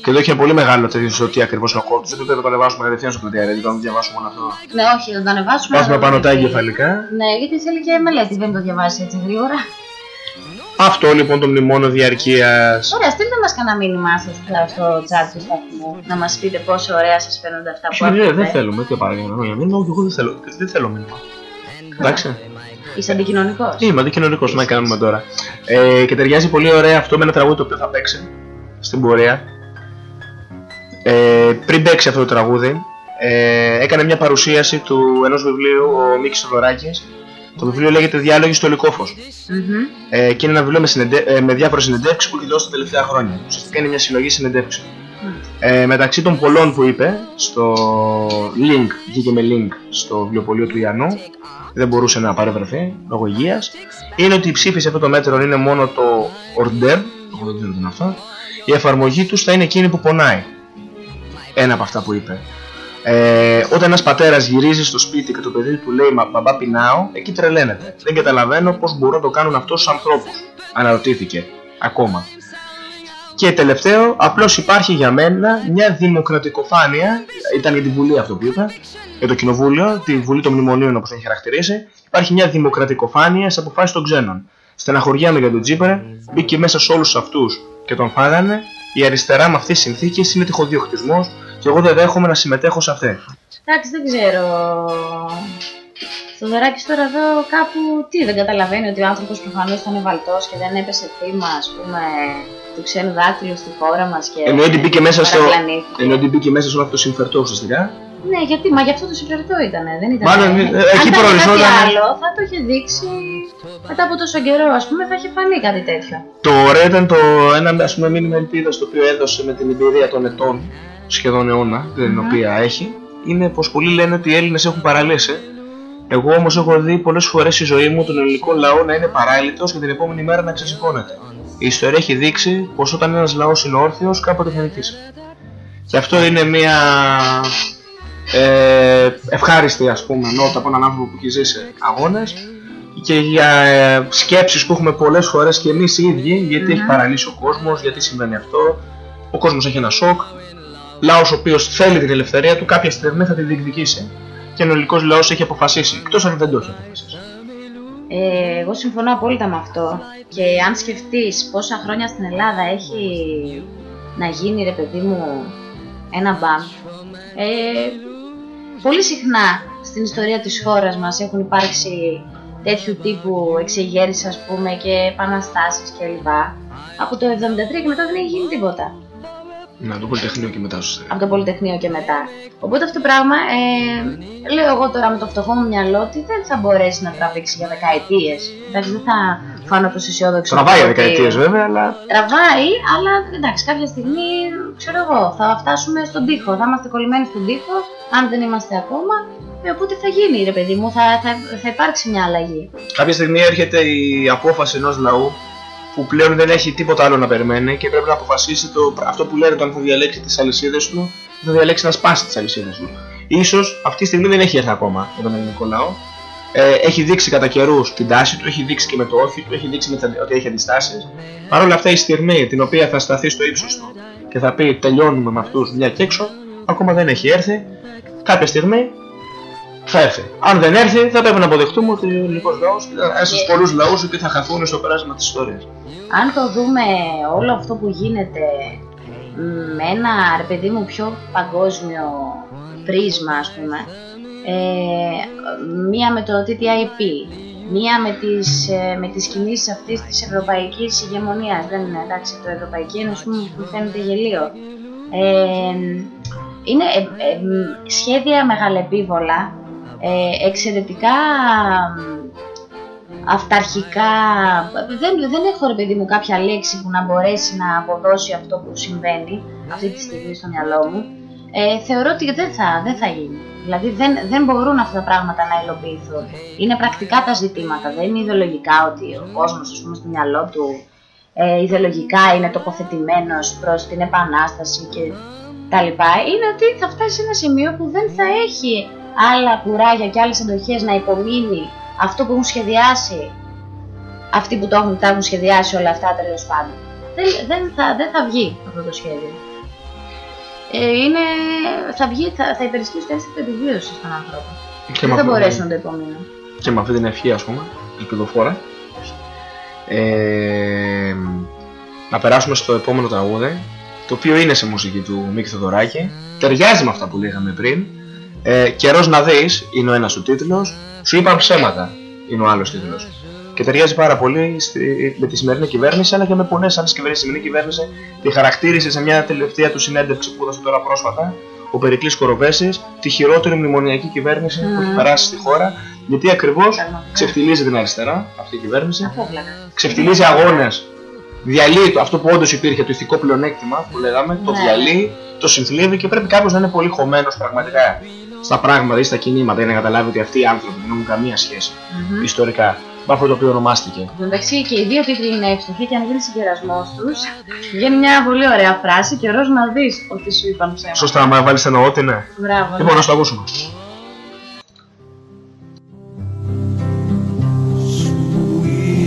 Και εδώ είχε πολύ μεγάλο τέτοιο στο τι ακριβώς είναι ο κόμπτη. Δεν το ανεβάσουμε κατευθείαν στο πλατεία, γιατί το διαβάσουμε μόνο αυτό. Ναι, όχι, θα το ανεβάσουμε. Βάζουμε αλλά πάνω δεν τα έχει. εγκεφαλικά. Ναι, γιατί θέλει και μελέτη, δεν το διαβάσει έτσι γρήγορα. Αυτό λοιπόν το μνημόνιο διαρκείας. Ωραία, στείλτε μας κανένα μήνυμα στο, στο chat του σταθμού να μας πείτε πόσο ωραία σας φαίνονται αυτά που Δεν ακούτε. θέλουμε, τι παραγγέλνω για μήνυμα, όχι εγώ δεν θέλω, δεν θέλω μήνυμα. Εντάξει. Είσαι αντικοινωνικός; Είμαι αντικοινωνικός, να κάνουμε τώρα. Ε, και ταιριάζει πολύ ωραία αυτό με ένα τραγούδι το οποίο θα παίξει στην πορεία. Ε, πριν παίξει αυτό το τραγούδι, ε, έκανε μια παρουσίαση του ενός βιβλίου ο Μίκης Θοδωράκης. Το βιβλίο λέγεται Διάλογοι στο Λυκόφος. Ε, και είναι ένα βιβλίο με, συνεντε... ε, με διάφορες συνεντεύξεις που έχει δώσει τα τελευταία χρόνια. Ουσιαστικά είναι μια συλλογή συνεντεύξεων. Ε, μεταξύ των πολλών που είπε στο link, βγήκε με link στο βιβλιοπωλείο του Ιαννού, δεν μπορούσε να παρευρεθεί λόγω υγείας, είναι ότι η ψήφιση αυτό το μέτρο είναι μόνο το order, εγώ δεν ξέρω τι είναι αυτό, η εφαρμογή τους θα είναι εκείνη που πονάει. Ένα από αυτά που είπε. Ε, όταν ένας πατέρας γυρίζει στο σπίτι και το παιδί του λέει «Μα μπαμπά πεινάω», εκεί τρελαίνεται. Δεν καταλαβαίνω πώς μπορούν να το κάνουν αυτό στους ανθρώπους. Αναρωτήθηκε. Ακόμα. Και τελευταίο, απλώς υπάρχει για μένα μια δημοκρατικοφάνεια, ήταν για τη Βουλή αυτό που είπα, για το Κοινοβούλιο, τη Βουλή των Μνημονίων όπως έχει χαρακτηρίσει, υπάρχει μια δημοκρατικοφάνεια σε αποφάσεις των ξένων. Στεναχωριάμαι για τον Τζίπρα, μπήκε μέσα σε όλους αυτούς και τον φάγανε. Η αριστερά με αυτές τις συνθήκες είναι τυχοδιοκτισμός και εγώ δεν δέχομαι να συμμετέχω σε αυτή. Εντάξει, δεν ξέρω. Το δωράκι τώρα εδώ κάπου τι δεν καταλαβαίνει ότι ο άνθρωπος προφανώς ήταν βαλτός και δεν έπεσε θύμα, ας πούμε, του ξένου δάκτυλου στη χώρα μας και. Ενώ ότι μπήκε μέσα στο, παραπλανήθηκε. ενώ ότι μπήκε μέσα σε όλο αυτό το συμφερτό ουσιαστικά; Ναι, γιατί, μα γι' αυτό το συμφερτό ήταν, δεν ήταν. Μάλλον, ε, Αν εκεί ήταν προοριζόταν- κάτι άλλο, θα το είχε δείξει μετά από τόσο καιρό, ας πούμε, θα είχε φανεί κάτι τέτοιο. Το ωραίο ήταν το ένα ας πούμε, μήνυμα ελπίδας το οποίο έδωσε με την εμπειρία των ετών, σχεδόν αιώνα, την οποία έχει, είναι πως πολλοί λένε ότι οι Έλληνες έχουν παραλύσει. Εγώ όμως έχω δει πολλές φορές στη ζωή μου τον ελληνικό λαό να είναι παράλυτος και την επόμενη μέρα να ξεσηκώνεται. Η ιστορία έχει δείξει πως όταν ένας λαός είναι όρθιος κάποτε θα νικήσει. Και αυτό είναι μια ε, ευχάριστη ας πούμε νότα από έναν άνθρωπο που έχει ζήσει αγώνες και για ε, σκέψεις που έχουμε πολλές φορές και εμείς οι ίδιοι γιατί έχει παραλύσει ο κόσμος, γιατί συμβαίνει αυτό ο κόσμος έχει ένα σοκ λαός ο οποίος θέλει την ελευθερία του κάποια στιγμή θα την διεκδικήσει και ο ελληνικός λαός έχει αποφασίσει εκτός αν δεν το έχει αποφασίσει Ε, εγώ συμφωνώ απόλυτα με αυτό. Και αν σκεφτείς πόσα χρόνια στην Ελλάδα έχει να γίνει ρε παιδί μου ένα μπαμ, ε, πολύ συχνά στην ιστορία της χώρας μας έχουν υπάρξει τέτοιου τύπου εξεγέρσεις ας πούμε και επαναστάσεις κλπ. Από το 73 και μετά δεν έχει γίνει τίποτα. Να το Πολυτεχνείο και μετά στο από το Πολυτεχνείο και μετά. Οπότε αυτό το πράγμα, ε, λέω εγώ τώρα με το φτωχό μου μυαλό ότι δεν θα μπορέσει να τραβήξει για δεκαετίες. Εντάξει, δεν θα φάνω τόσο αισιόδοξο. Τραβάει για ότι- δεκαετίες βέβαια, αλλά Τραβάει, αλλά εντάξει, κάποια στιγμή, ξέρω εγώ, θα φτάσουμε στον τοίχο. Θα είμαστε κολλημένοι στον τοίχο, αν δεν είμαστε ακόμα. Ε, οπότε θα γίνει, ρε παιδί μου, θα, θα, θα υπάρξει μια αλλαγή. κάποια στιγμή έρχεται η απόφαση ενός λαού που πλέον δεν έχει τίποτα άλλο να περιμένει και πρέπει να αποφασίσει το, αυτό που λένε το αν θα διαλέξει τις αλυσίδες του ή θα διαλέξει να σπάσει τις αλυσίδες του. Ίσως αυτή τη στιγμή δεν έχει έρθει ακόμα για τον ελληνικό λαό. Ε, έχει δείξει κατά καιρούς την τάση του, έχει δείξει και με το όχι του, έχει δείξει με τα, ότι έχει αντιστάσεις. Παρ' όλα αυτά η στιγμή την οποία θα σταθεί στο ύψος του και θα πει τελειώνουμε με αυτούς δουλειά και έξω, ακόμα δεν έχει έρθει. Κάποια στιγμή θα έρθει. Αν δεν έρθει, θα πρέπει να αποδεχτούμε ότι ο ελληνικός λαός, ένα στους πολλούς λαούς, ότι θα χαθούν στο πέρασμα της ιστορίας. αν το δούμε όλο αυτό που γίνεται με ένα ρε παιδί μου πιο παγκόσμιο πρίσμα ας πούμε ε, μία με το TTIP μία με τις, ε, με τις κινήσεις αυτής της ευρωπαϊκής ηγεμονίας δεν είναι εντάξει το Ευρωπαϊκή Ένωση μου μου φαίνεται γελίο ε, είναι ε, ε, σχέδια μεγαλεπίβολα ε, εξαιρετικά αυταρχικά. Δεν, δεν έχω ρε παιδί μου κάποια λέξη που να μπορέσει να αποδώσει αυτό που συμβαίνει αυτή τη στιγμή στο μυαλό μου. Ε, θεωρώ ότι δεν θα, δεν θα γίνει. Δηλαδή δεν, δεν μπορούν αυτά τα πράγματα να υλοποιηθούν. Είναι πρακτικά τα ζητήματα, δεν είναι ιδεολογικά ότι ο κόσμος ας πούμε, στο μυαλό του ε, ιδεολογικά είναι τοποθετημένος προς την επανάσταση και τα λοιπά. Είναι ότι θα φτάσει σε ένα σημείο που δεν θα έχει άλλα κουράγια και άλλες αντοχές να υπομείνει αυτό που έχουν σχεδιάσει αυτοί που το έχουν, τα έχουν σχεδιάσει όλα αυτά τέλος πάντων. Δεν, δεν, θα, δεν θα βγει αυτό το σχέδιο. Ε, είναι, θα βγει, θα, θα υπεριστεί στο αίσθημα επιβίωσης των ανθρώπων. Και δεν με θα αυτό- μπορέσουν να το υπομείνουν. και με αυτή την ευχή ας πούμε, ελπιδοφόρα ε, να περάσουμε στο επόμενο τραγούδι το οποίο είναι σε μουσική του Μίκη Θοδωράκη ταιριάζει με αυτά που λέγαμε πριν ε, καιρός να δεις είναι ο ένας ο τίτλος σου είπαν ψέματα είναι ο άλλος τίτλος και ταιριάζει πάρα πολύ στη, με τη σημερινή κυβέρνηση αλλά και με πολλές άλλες κυβερνήσεις. Η σημερινή κυβέρνηση τη χαρακτήρισε σε μια τελευταία του συνέντευξη που έδωσε τώρα πρόσφατα ο Περικλής Κοροβέσης τη χειρότερη μνημονιακή κυβέρνηση που έχει Μμμ. περάσει στη χώρα γιατί ακριβώς ξεφτιλίζει την αριστερά αυτή η κυβέρνηση Απόβλακα. ξεφτιλίζει αγώνες διαλύει το, αυτό που όντως υπήρχε, το ηθικό πλεονέκτημα που λέγαμε, το Ναι. διαλύει, το συνθλίβει και πρέπει κάποιος να είναι πολύ χωμένος πραγματικά στα πράγματα ή στα κινήματα για να καταλάβει ότι αυτοί οι άνθρωποι δεν έχουν καμία σχέση Μμμ. ιστορικά με αυτό το οποίο ονομάστηκε. Εν τω μεταξύ και οι δύο τίτλοι είναι εύστοχοι και αν γίνει συγκερασμός τους, βγαίνει μια πολύ ωραία φράση και ορό να δεις ότι σου είπαν ψέματα. Σωστά, άμα βάλεις ένα ό,τι ναι. Μπράβο. Λοιπόν, να το ακούσουμε.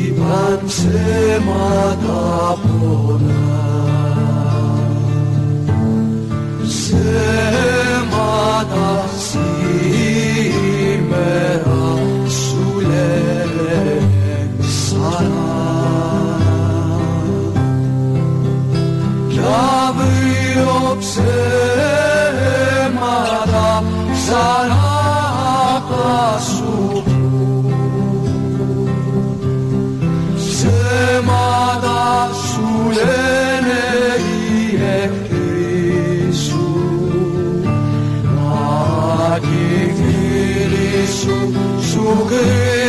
είπαν ψέματα πολλά ψέματα σήμερα σου λένε ξανά κι αύριο ψέματα ξανά θα σου ψέματα σου λένε σου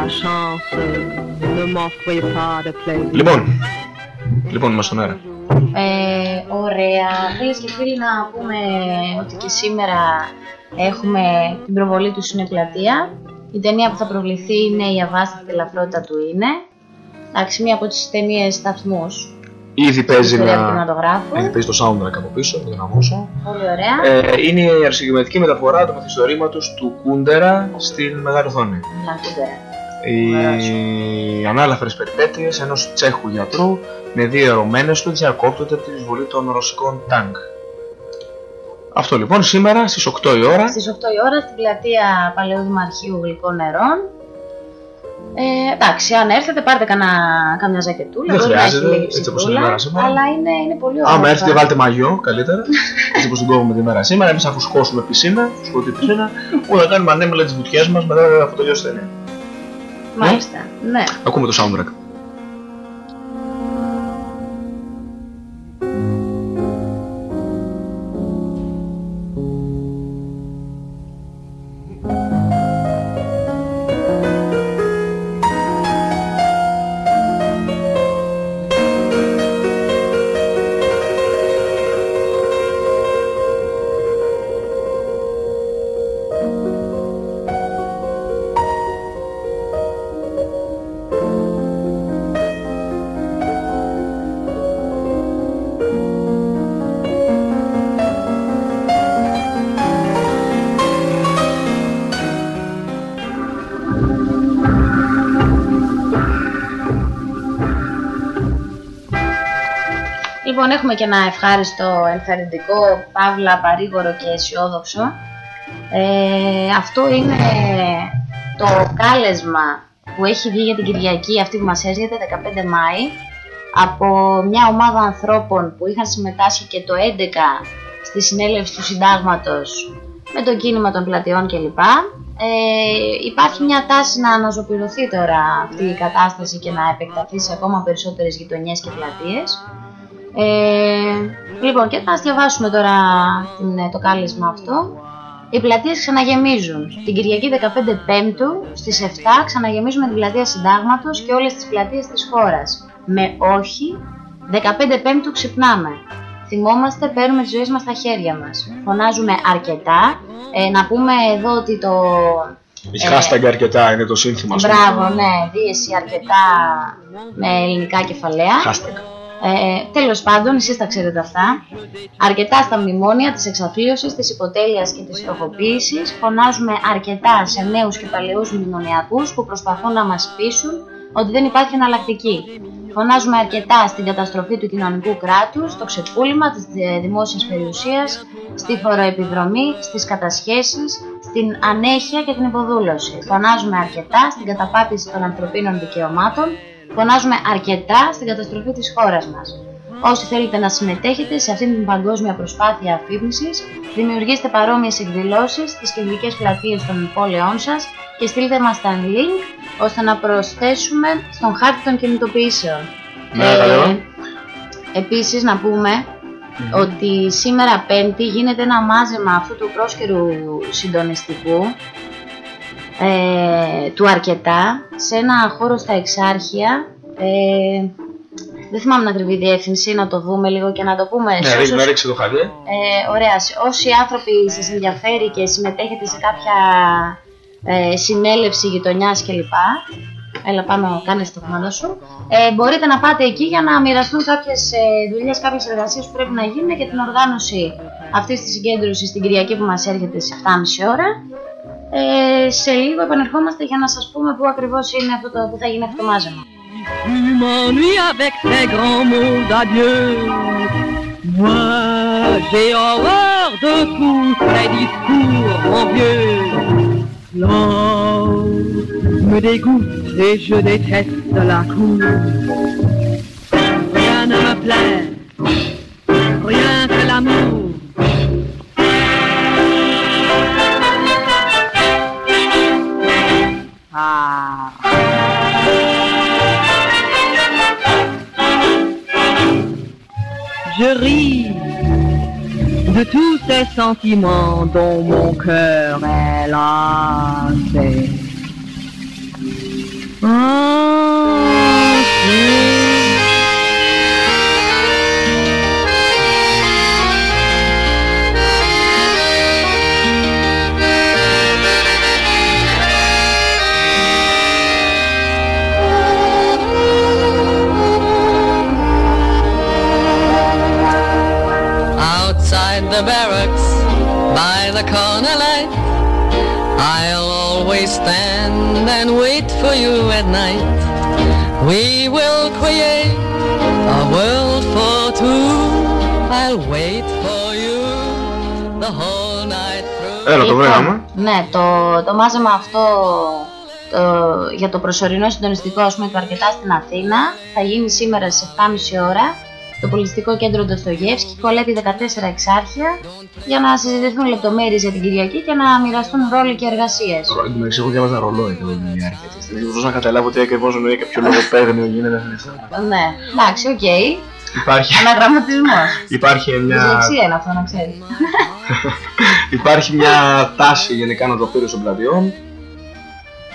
la chance ne m'offrait pas de plaisir. Λοιπόν, λοιπόν είμαστε στον αέρα. Ε, ωραία. Φίλε και φίλοι, να πούμε ότι και σήμερα έχουμε την προβολή του στην πλατεία. Η ταινία που θα προβληθεί είναι η αβάστατη ελαφρότητα του είναι. Εντάξει, μία από τις ταινίες σταθμούς Ήδη παίζει, ιστορία του να... κινηματογράφου. Ήδη παίζει το soundtrack από πίσω, μην τον ακούσω. Πολύ ωραία. Ε, είναι η αρχισυγκεκριματική μεταφορά του μυθιστορήματος του Κούντερα στην μεγάλη οθόνη. Λακούντερα. Οι ανάλαφρες περιπέτειες ενός Τσέχου γιατρού με δύο ερωμένες τους διακόπτονται από την εισβολή των ρωσικών τάγκ. Αυτό λοιπόν σήμερα στις 8 η ώρα. Στις 8 η ώρα στην πλατεία Παλαιού Δημαρχείου Γλυκών Νερών. Ε, εντάξει, αν έρθετε πάρτε κανένα, καμιά ζακετούλα. Δεν μπορεί να έχει χρειάζεται, λίγη έτσι όπως είναι η ψυχούλα, μέρα σήμερα. Αλλά είναι, είναι πολύ ωραία. Άμα έρθετε βάλτε μαγιό καλύτερα, έτσι όπως την κόβουμε τη μέρα σήμερα, εμείς θα φουσκώσουμε πισίνα, φουσκωτή πισίνα, που θα κάνουμε ανέμελα τις βουτιές μας μετά από το τελειώσει η ταινία. Μάλιστα, ναι. Ακούμε το soundtrack. Λοιπόν, έχουμε και ένα ευχάριστο, ενθαρρυντικό, παύλα, παρήγορο και αισιόδοξο. Ε, αυτό είναι το κάλεσμα που έχει βγει για την Κυριακή αυτή που μας έρχεται, 15 Μάη, από μια ομάδα ανθρώπων που είχαν συμμετάσχει και το 11 στη συνέλευση του συντάγματος με το κίνημα των πλατιών κλπ. Ε, υπάρχει μια τάση να αναζωπηρωθεί τώρα αυτή η κατάσταση και να επεκταθεί σε ακόμα περισσότερες γειτονιές και πλατείες. Ε, λοιπόν, και θα διαβάσουμε τώρα την, το κάλεσμα αυτό. Οι πλατείες ξαναγεμίζουν. Την Κυριακή 15 Πέμπτου στις 7 ξαναγεμίζουμε την πλατεία Συντάγματος και όλες τις πλατείες της χώρας. Με όχι, 15 Πέμπτου ξυπνάμε. Θυμόμαστε, παίρνουμε τις ζωές μας στα χέρια μας. Φωνάζουμε αρκετά. Ε, να πούμε εδώ ότι το... Η hashtag αρκετά είναι το σύνθημα στο Μπράβο, ναι, δίεση αρκετά με ελληνικά κεφαλαία. Hashtag. Ε, Τέλος πάντων, εσείς τα ξέρετε αυτά. Αρκετά στα μνημόνια της εξαθλίωση, της υποτέλειας και της φτωχοποίηση. Φωνάζουμε αρκετά σε νέους και παλαιούς μνημονιακούς που προσπαθούν να μας πείσουν ότι δεν υπάρχει εναλλακτική. Φωνάζουμε αρκετά στην καταστροφή του κοινωνικού κράτους, στο ξεπούλημα της δημόσιας περιουσίας, στη φοροεπιδρομή, στις κατασχέσεις, στην ανέχεια και την υποδούλωση. Φωνάζουμε αρκετά στην καταπάτηση των ανθρωπίνων δικαιωμάτων Φωνάζουμε αρκετά στην καταστροφή της χώρας μας. Όσοι θέλετε να συμμετέχετε σε αυτήν την παγκόσμια προσπάθεια αφύπνισης, δημιουργήστε παρόμοιες εκδηλώσεις στις κεντρικές πλατείες των πόλεών σας και στείλτε μας τα link ώστε να προσθέσουμε στον χάρτη των κινητοποιήσεων. Ναι, καλό. Επίσης να πούμε ότι σήμερα Πέμπτη γίνεται ένα μάζεμα αυτού του πρόσκαιρου συντονιστικού ε, του αρκετά σε ένα χώρο στα Εξάρχεια ε, δεν θυμάμαι την ακριβή διεύθυνση, να το δούμε λίγο και να το πούμε. Ναι, σε ρίξε, όσους- ρίξε το χαρτί. ε, ωραία, σε όσοι άνθρωποι σας ενδιαφέρει και συμμετέχετε σε κάποια ε, συνέλευση γειτονιάς κλπ. Έλα πάνω, κάνε το κομμάτι σου. Ε, μπορείτε να πάτε εκεί για να μοιραστούν κάποιες ε, δουλειές, κάποιες εργασίες που πρέπει να γίνουν για την οργάνωση αυτής της συγκέντρωσης την Κυριακή που μας έρχεται στις 7.30 ώρα. Ε, σε λίγο επανερχόμαστε για να σας πούμε πού ακριβώς είναι αυτό το, που θα γίνει αυτό το μάζεμα. Tu m'ennuies avec tes grands mots d'adieu. Moi, j'ai horreur de tous ces discours, mon vieux. L'or me dégoûte et je déteste la cour. Rien ne me plaît, rien que l'amour. Je ris de tous ces sentiments dont mon cœur est lassé. Outside Έλα, το βρήκαμε. Ναι, το, το μάζεμα αυτό το, για το προσωρινό συντονιστικό ας πούμε, του αρκετά στην Αθήνα θα γίνει σήμερα στις 7.30 ώρα το πολιτιστικό κέντρο Ντοστογιέφσκι, Κωλέττη 14 Εξάρχεια για να συζητηθούν λεπτομέρειες για την Κυριακή και να μοιραστούν ρόλοι και εργασίες. Εν τω μεταξύ, εγώ διάβαζα ρολόι κατά τη διάρκεια τη. Δεν μπορούσα να καταλάβω τι ακριβώς εννοεί και ποιο λογοπαίγνιο γίνεται αυτή τη στιγμή. Ναι, εντάξει, οκ. Υπάρχει, Αναγραμματισμός. υπάρχει μια, Δυσλεξία είναι αυτό να ξέρεις. υπάρχει μια τάση γενικά νοτροπήρου των πλατιών.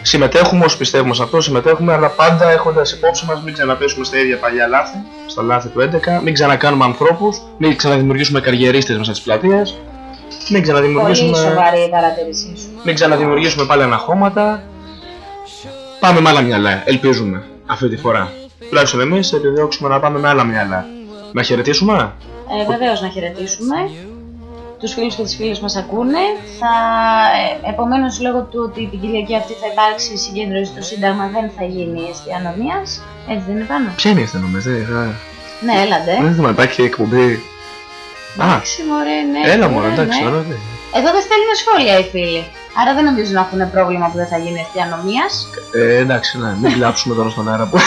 Συμμετέχουμε όσοι πιστεύουμε σε αυτό, συμμετέχουμε, αλλά πάντα έχοντας υπόψη μας μην ξαναπέσουμε στα ίδια παλιά λάθη, στα λάθη του 11, μην ξανακάνουμε ανθρώπους, μην ξαναδημιουργήσουμε καριερίστες μέσα στις πλατείες, μην Πολύ ξαναδημιουργήσουμε. σοβαρή η παρατήρησή σου. Μην ξαναδημιουργήσουμε πάλι αναχώματα. Πάμε με άλλα μυαλά, ελπίζουμε αυτή τη φορά. Τουλάχιστον εμείς επιδιώξουμε να πάμε με άλλα μυαλά. Να χαιρετήσουμε; Ε, βεβαίως να χαιρετήσουμε τους φίλους και τις φίλες μας ακούνε. Θα, ε, επομένως, λόγω του ότι την Κυριακή αυτή θα υπάρξει συγκέντρωση στο Σύνταγμα δεν θα γίνει αισθία νομίας. Έτσι δεν είναι πάνω. Ποια είναι η αστυνομία, δεν είχα- Ναι, έλατε. Δεν θυμάμαι, υπάρχει εκπομπή. Α, Εντάξει, μωρέ, ναι. έλα ναι, μόνο, εντάξει, ναι. ωραία. ναι. Εδώ δεν στέλνουν σχόλια οι φίλοι. Άρα δεν νομίζω να έχουν πρόβλημα που δεν θα γίνει αισθία νομίας. Ε, εντάξει, ναι, μην κλάψουμε τώρα στον αέρα που.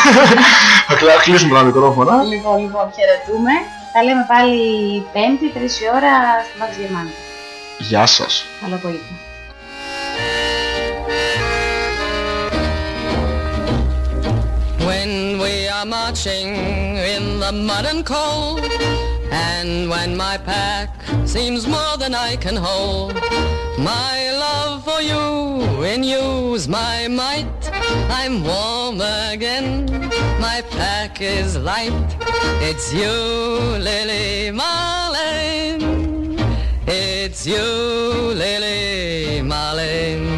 Θα κλα- κλείσουμε τα μικρόφωνα. Λοιπόν, λοιπόν, χαιρετούμε. Τα λέμε πάλι Πέμπτη, 3 η ώρα, στο Max Γερμανία. Γεια σας. Καλό απόγευμα. When we are marching in the mud and cold, and when my pack seems more than I can hold, my love for you in you's my might. I'm warm again, my pack is light. It's you, Lily Marlene. It's you, Lily Marlene.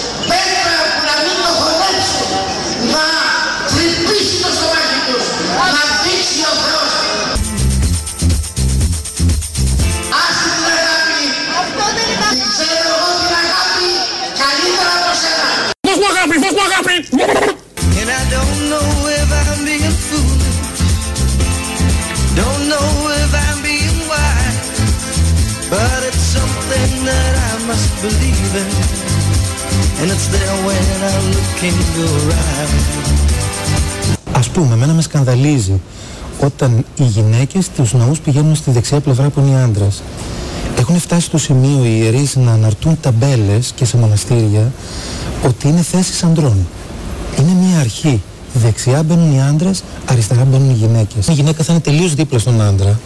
I must believe in. And it's there when I look in your eyes. Ας πούμε, εμένα με σκανδαλίζει όταν οι γυναίκες στους ναούς πηγαίνουν στη δεξιά πλευρά που είναι οι άντρες. Έχουν φτάσει στο σημείο οι ιερείς να αναρτούν ταμπέλες και σε μοναστήρια ότι είναι θέσεις ανδρών. Είναι μια αρχή. Δεξιά μπαίνουν οι άντρες, αριστερά μπαίνουν οι γυναίκες. Η γυναίκα θα είναι τελείως δίπλα στον άντρα.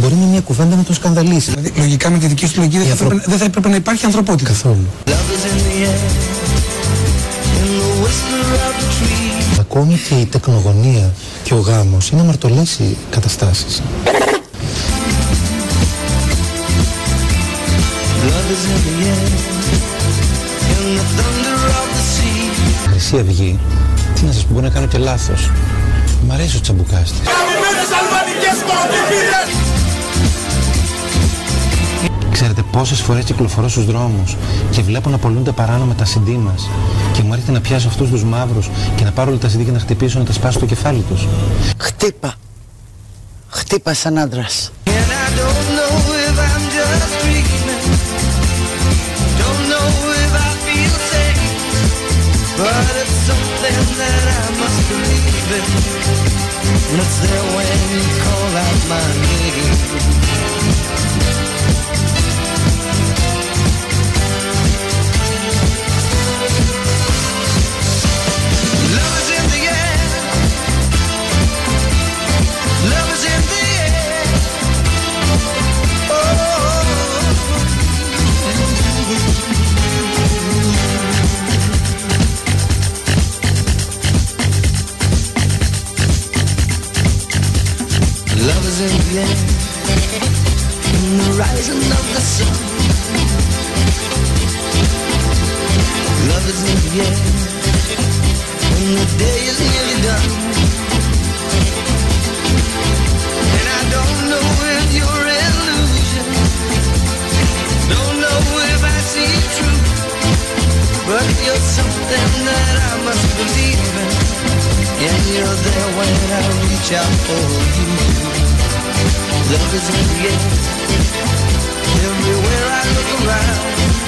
Μπορεί με μια κουβέντα να τον σκανδαλίσει. Δηλαδή, λογικά με τη δική σου λογική δεν θα, έπρεπε, δεν θα έπρεπε να υπάρχει ανθρωπότητα. Καθόλου. Love is in the air. In the whisper of the tree. Ακόμη και η τεκνογωνία και ο γάμος είναι αμαρτωλές οι καταστάσεις. Love is in the air. In the thunder of the sea. Χρυσή Αυγή, τι να σας πω, μπορεί να κάνω και λάθος. Μ' αρέσει ο τσαμπουκάς της. Ξέρετε πόσες φορές κυκλοφορώ στους δρόμους και βλέπω να πολλούνται παράνομα τα CD μας και μου μου έρχεται να πιάσω αυτούς τους μαύρους και να πάρω όλα τα CD και να χτυπήσω να τα σπάσω το κεφάλι τους. Χτύπα. Χτύπα σαν άντρας. And I don't know if I'm just dreaming. Don't know if I feel safe. But it's something that I must believe in. And it's there when you call out my name. In the day is nearly done. And I don't know if you're illusion, don't know if I see but you're something that I must believe in. And you're there when I reach out for you. Love is in the air, everywhere I look around.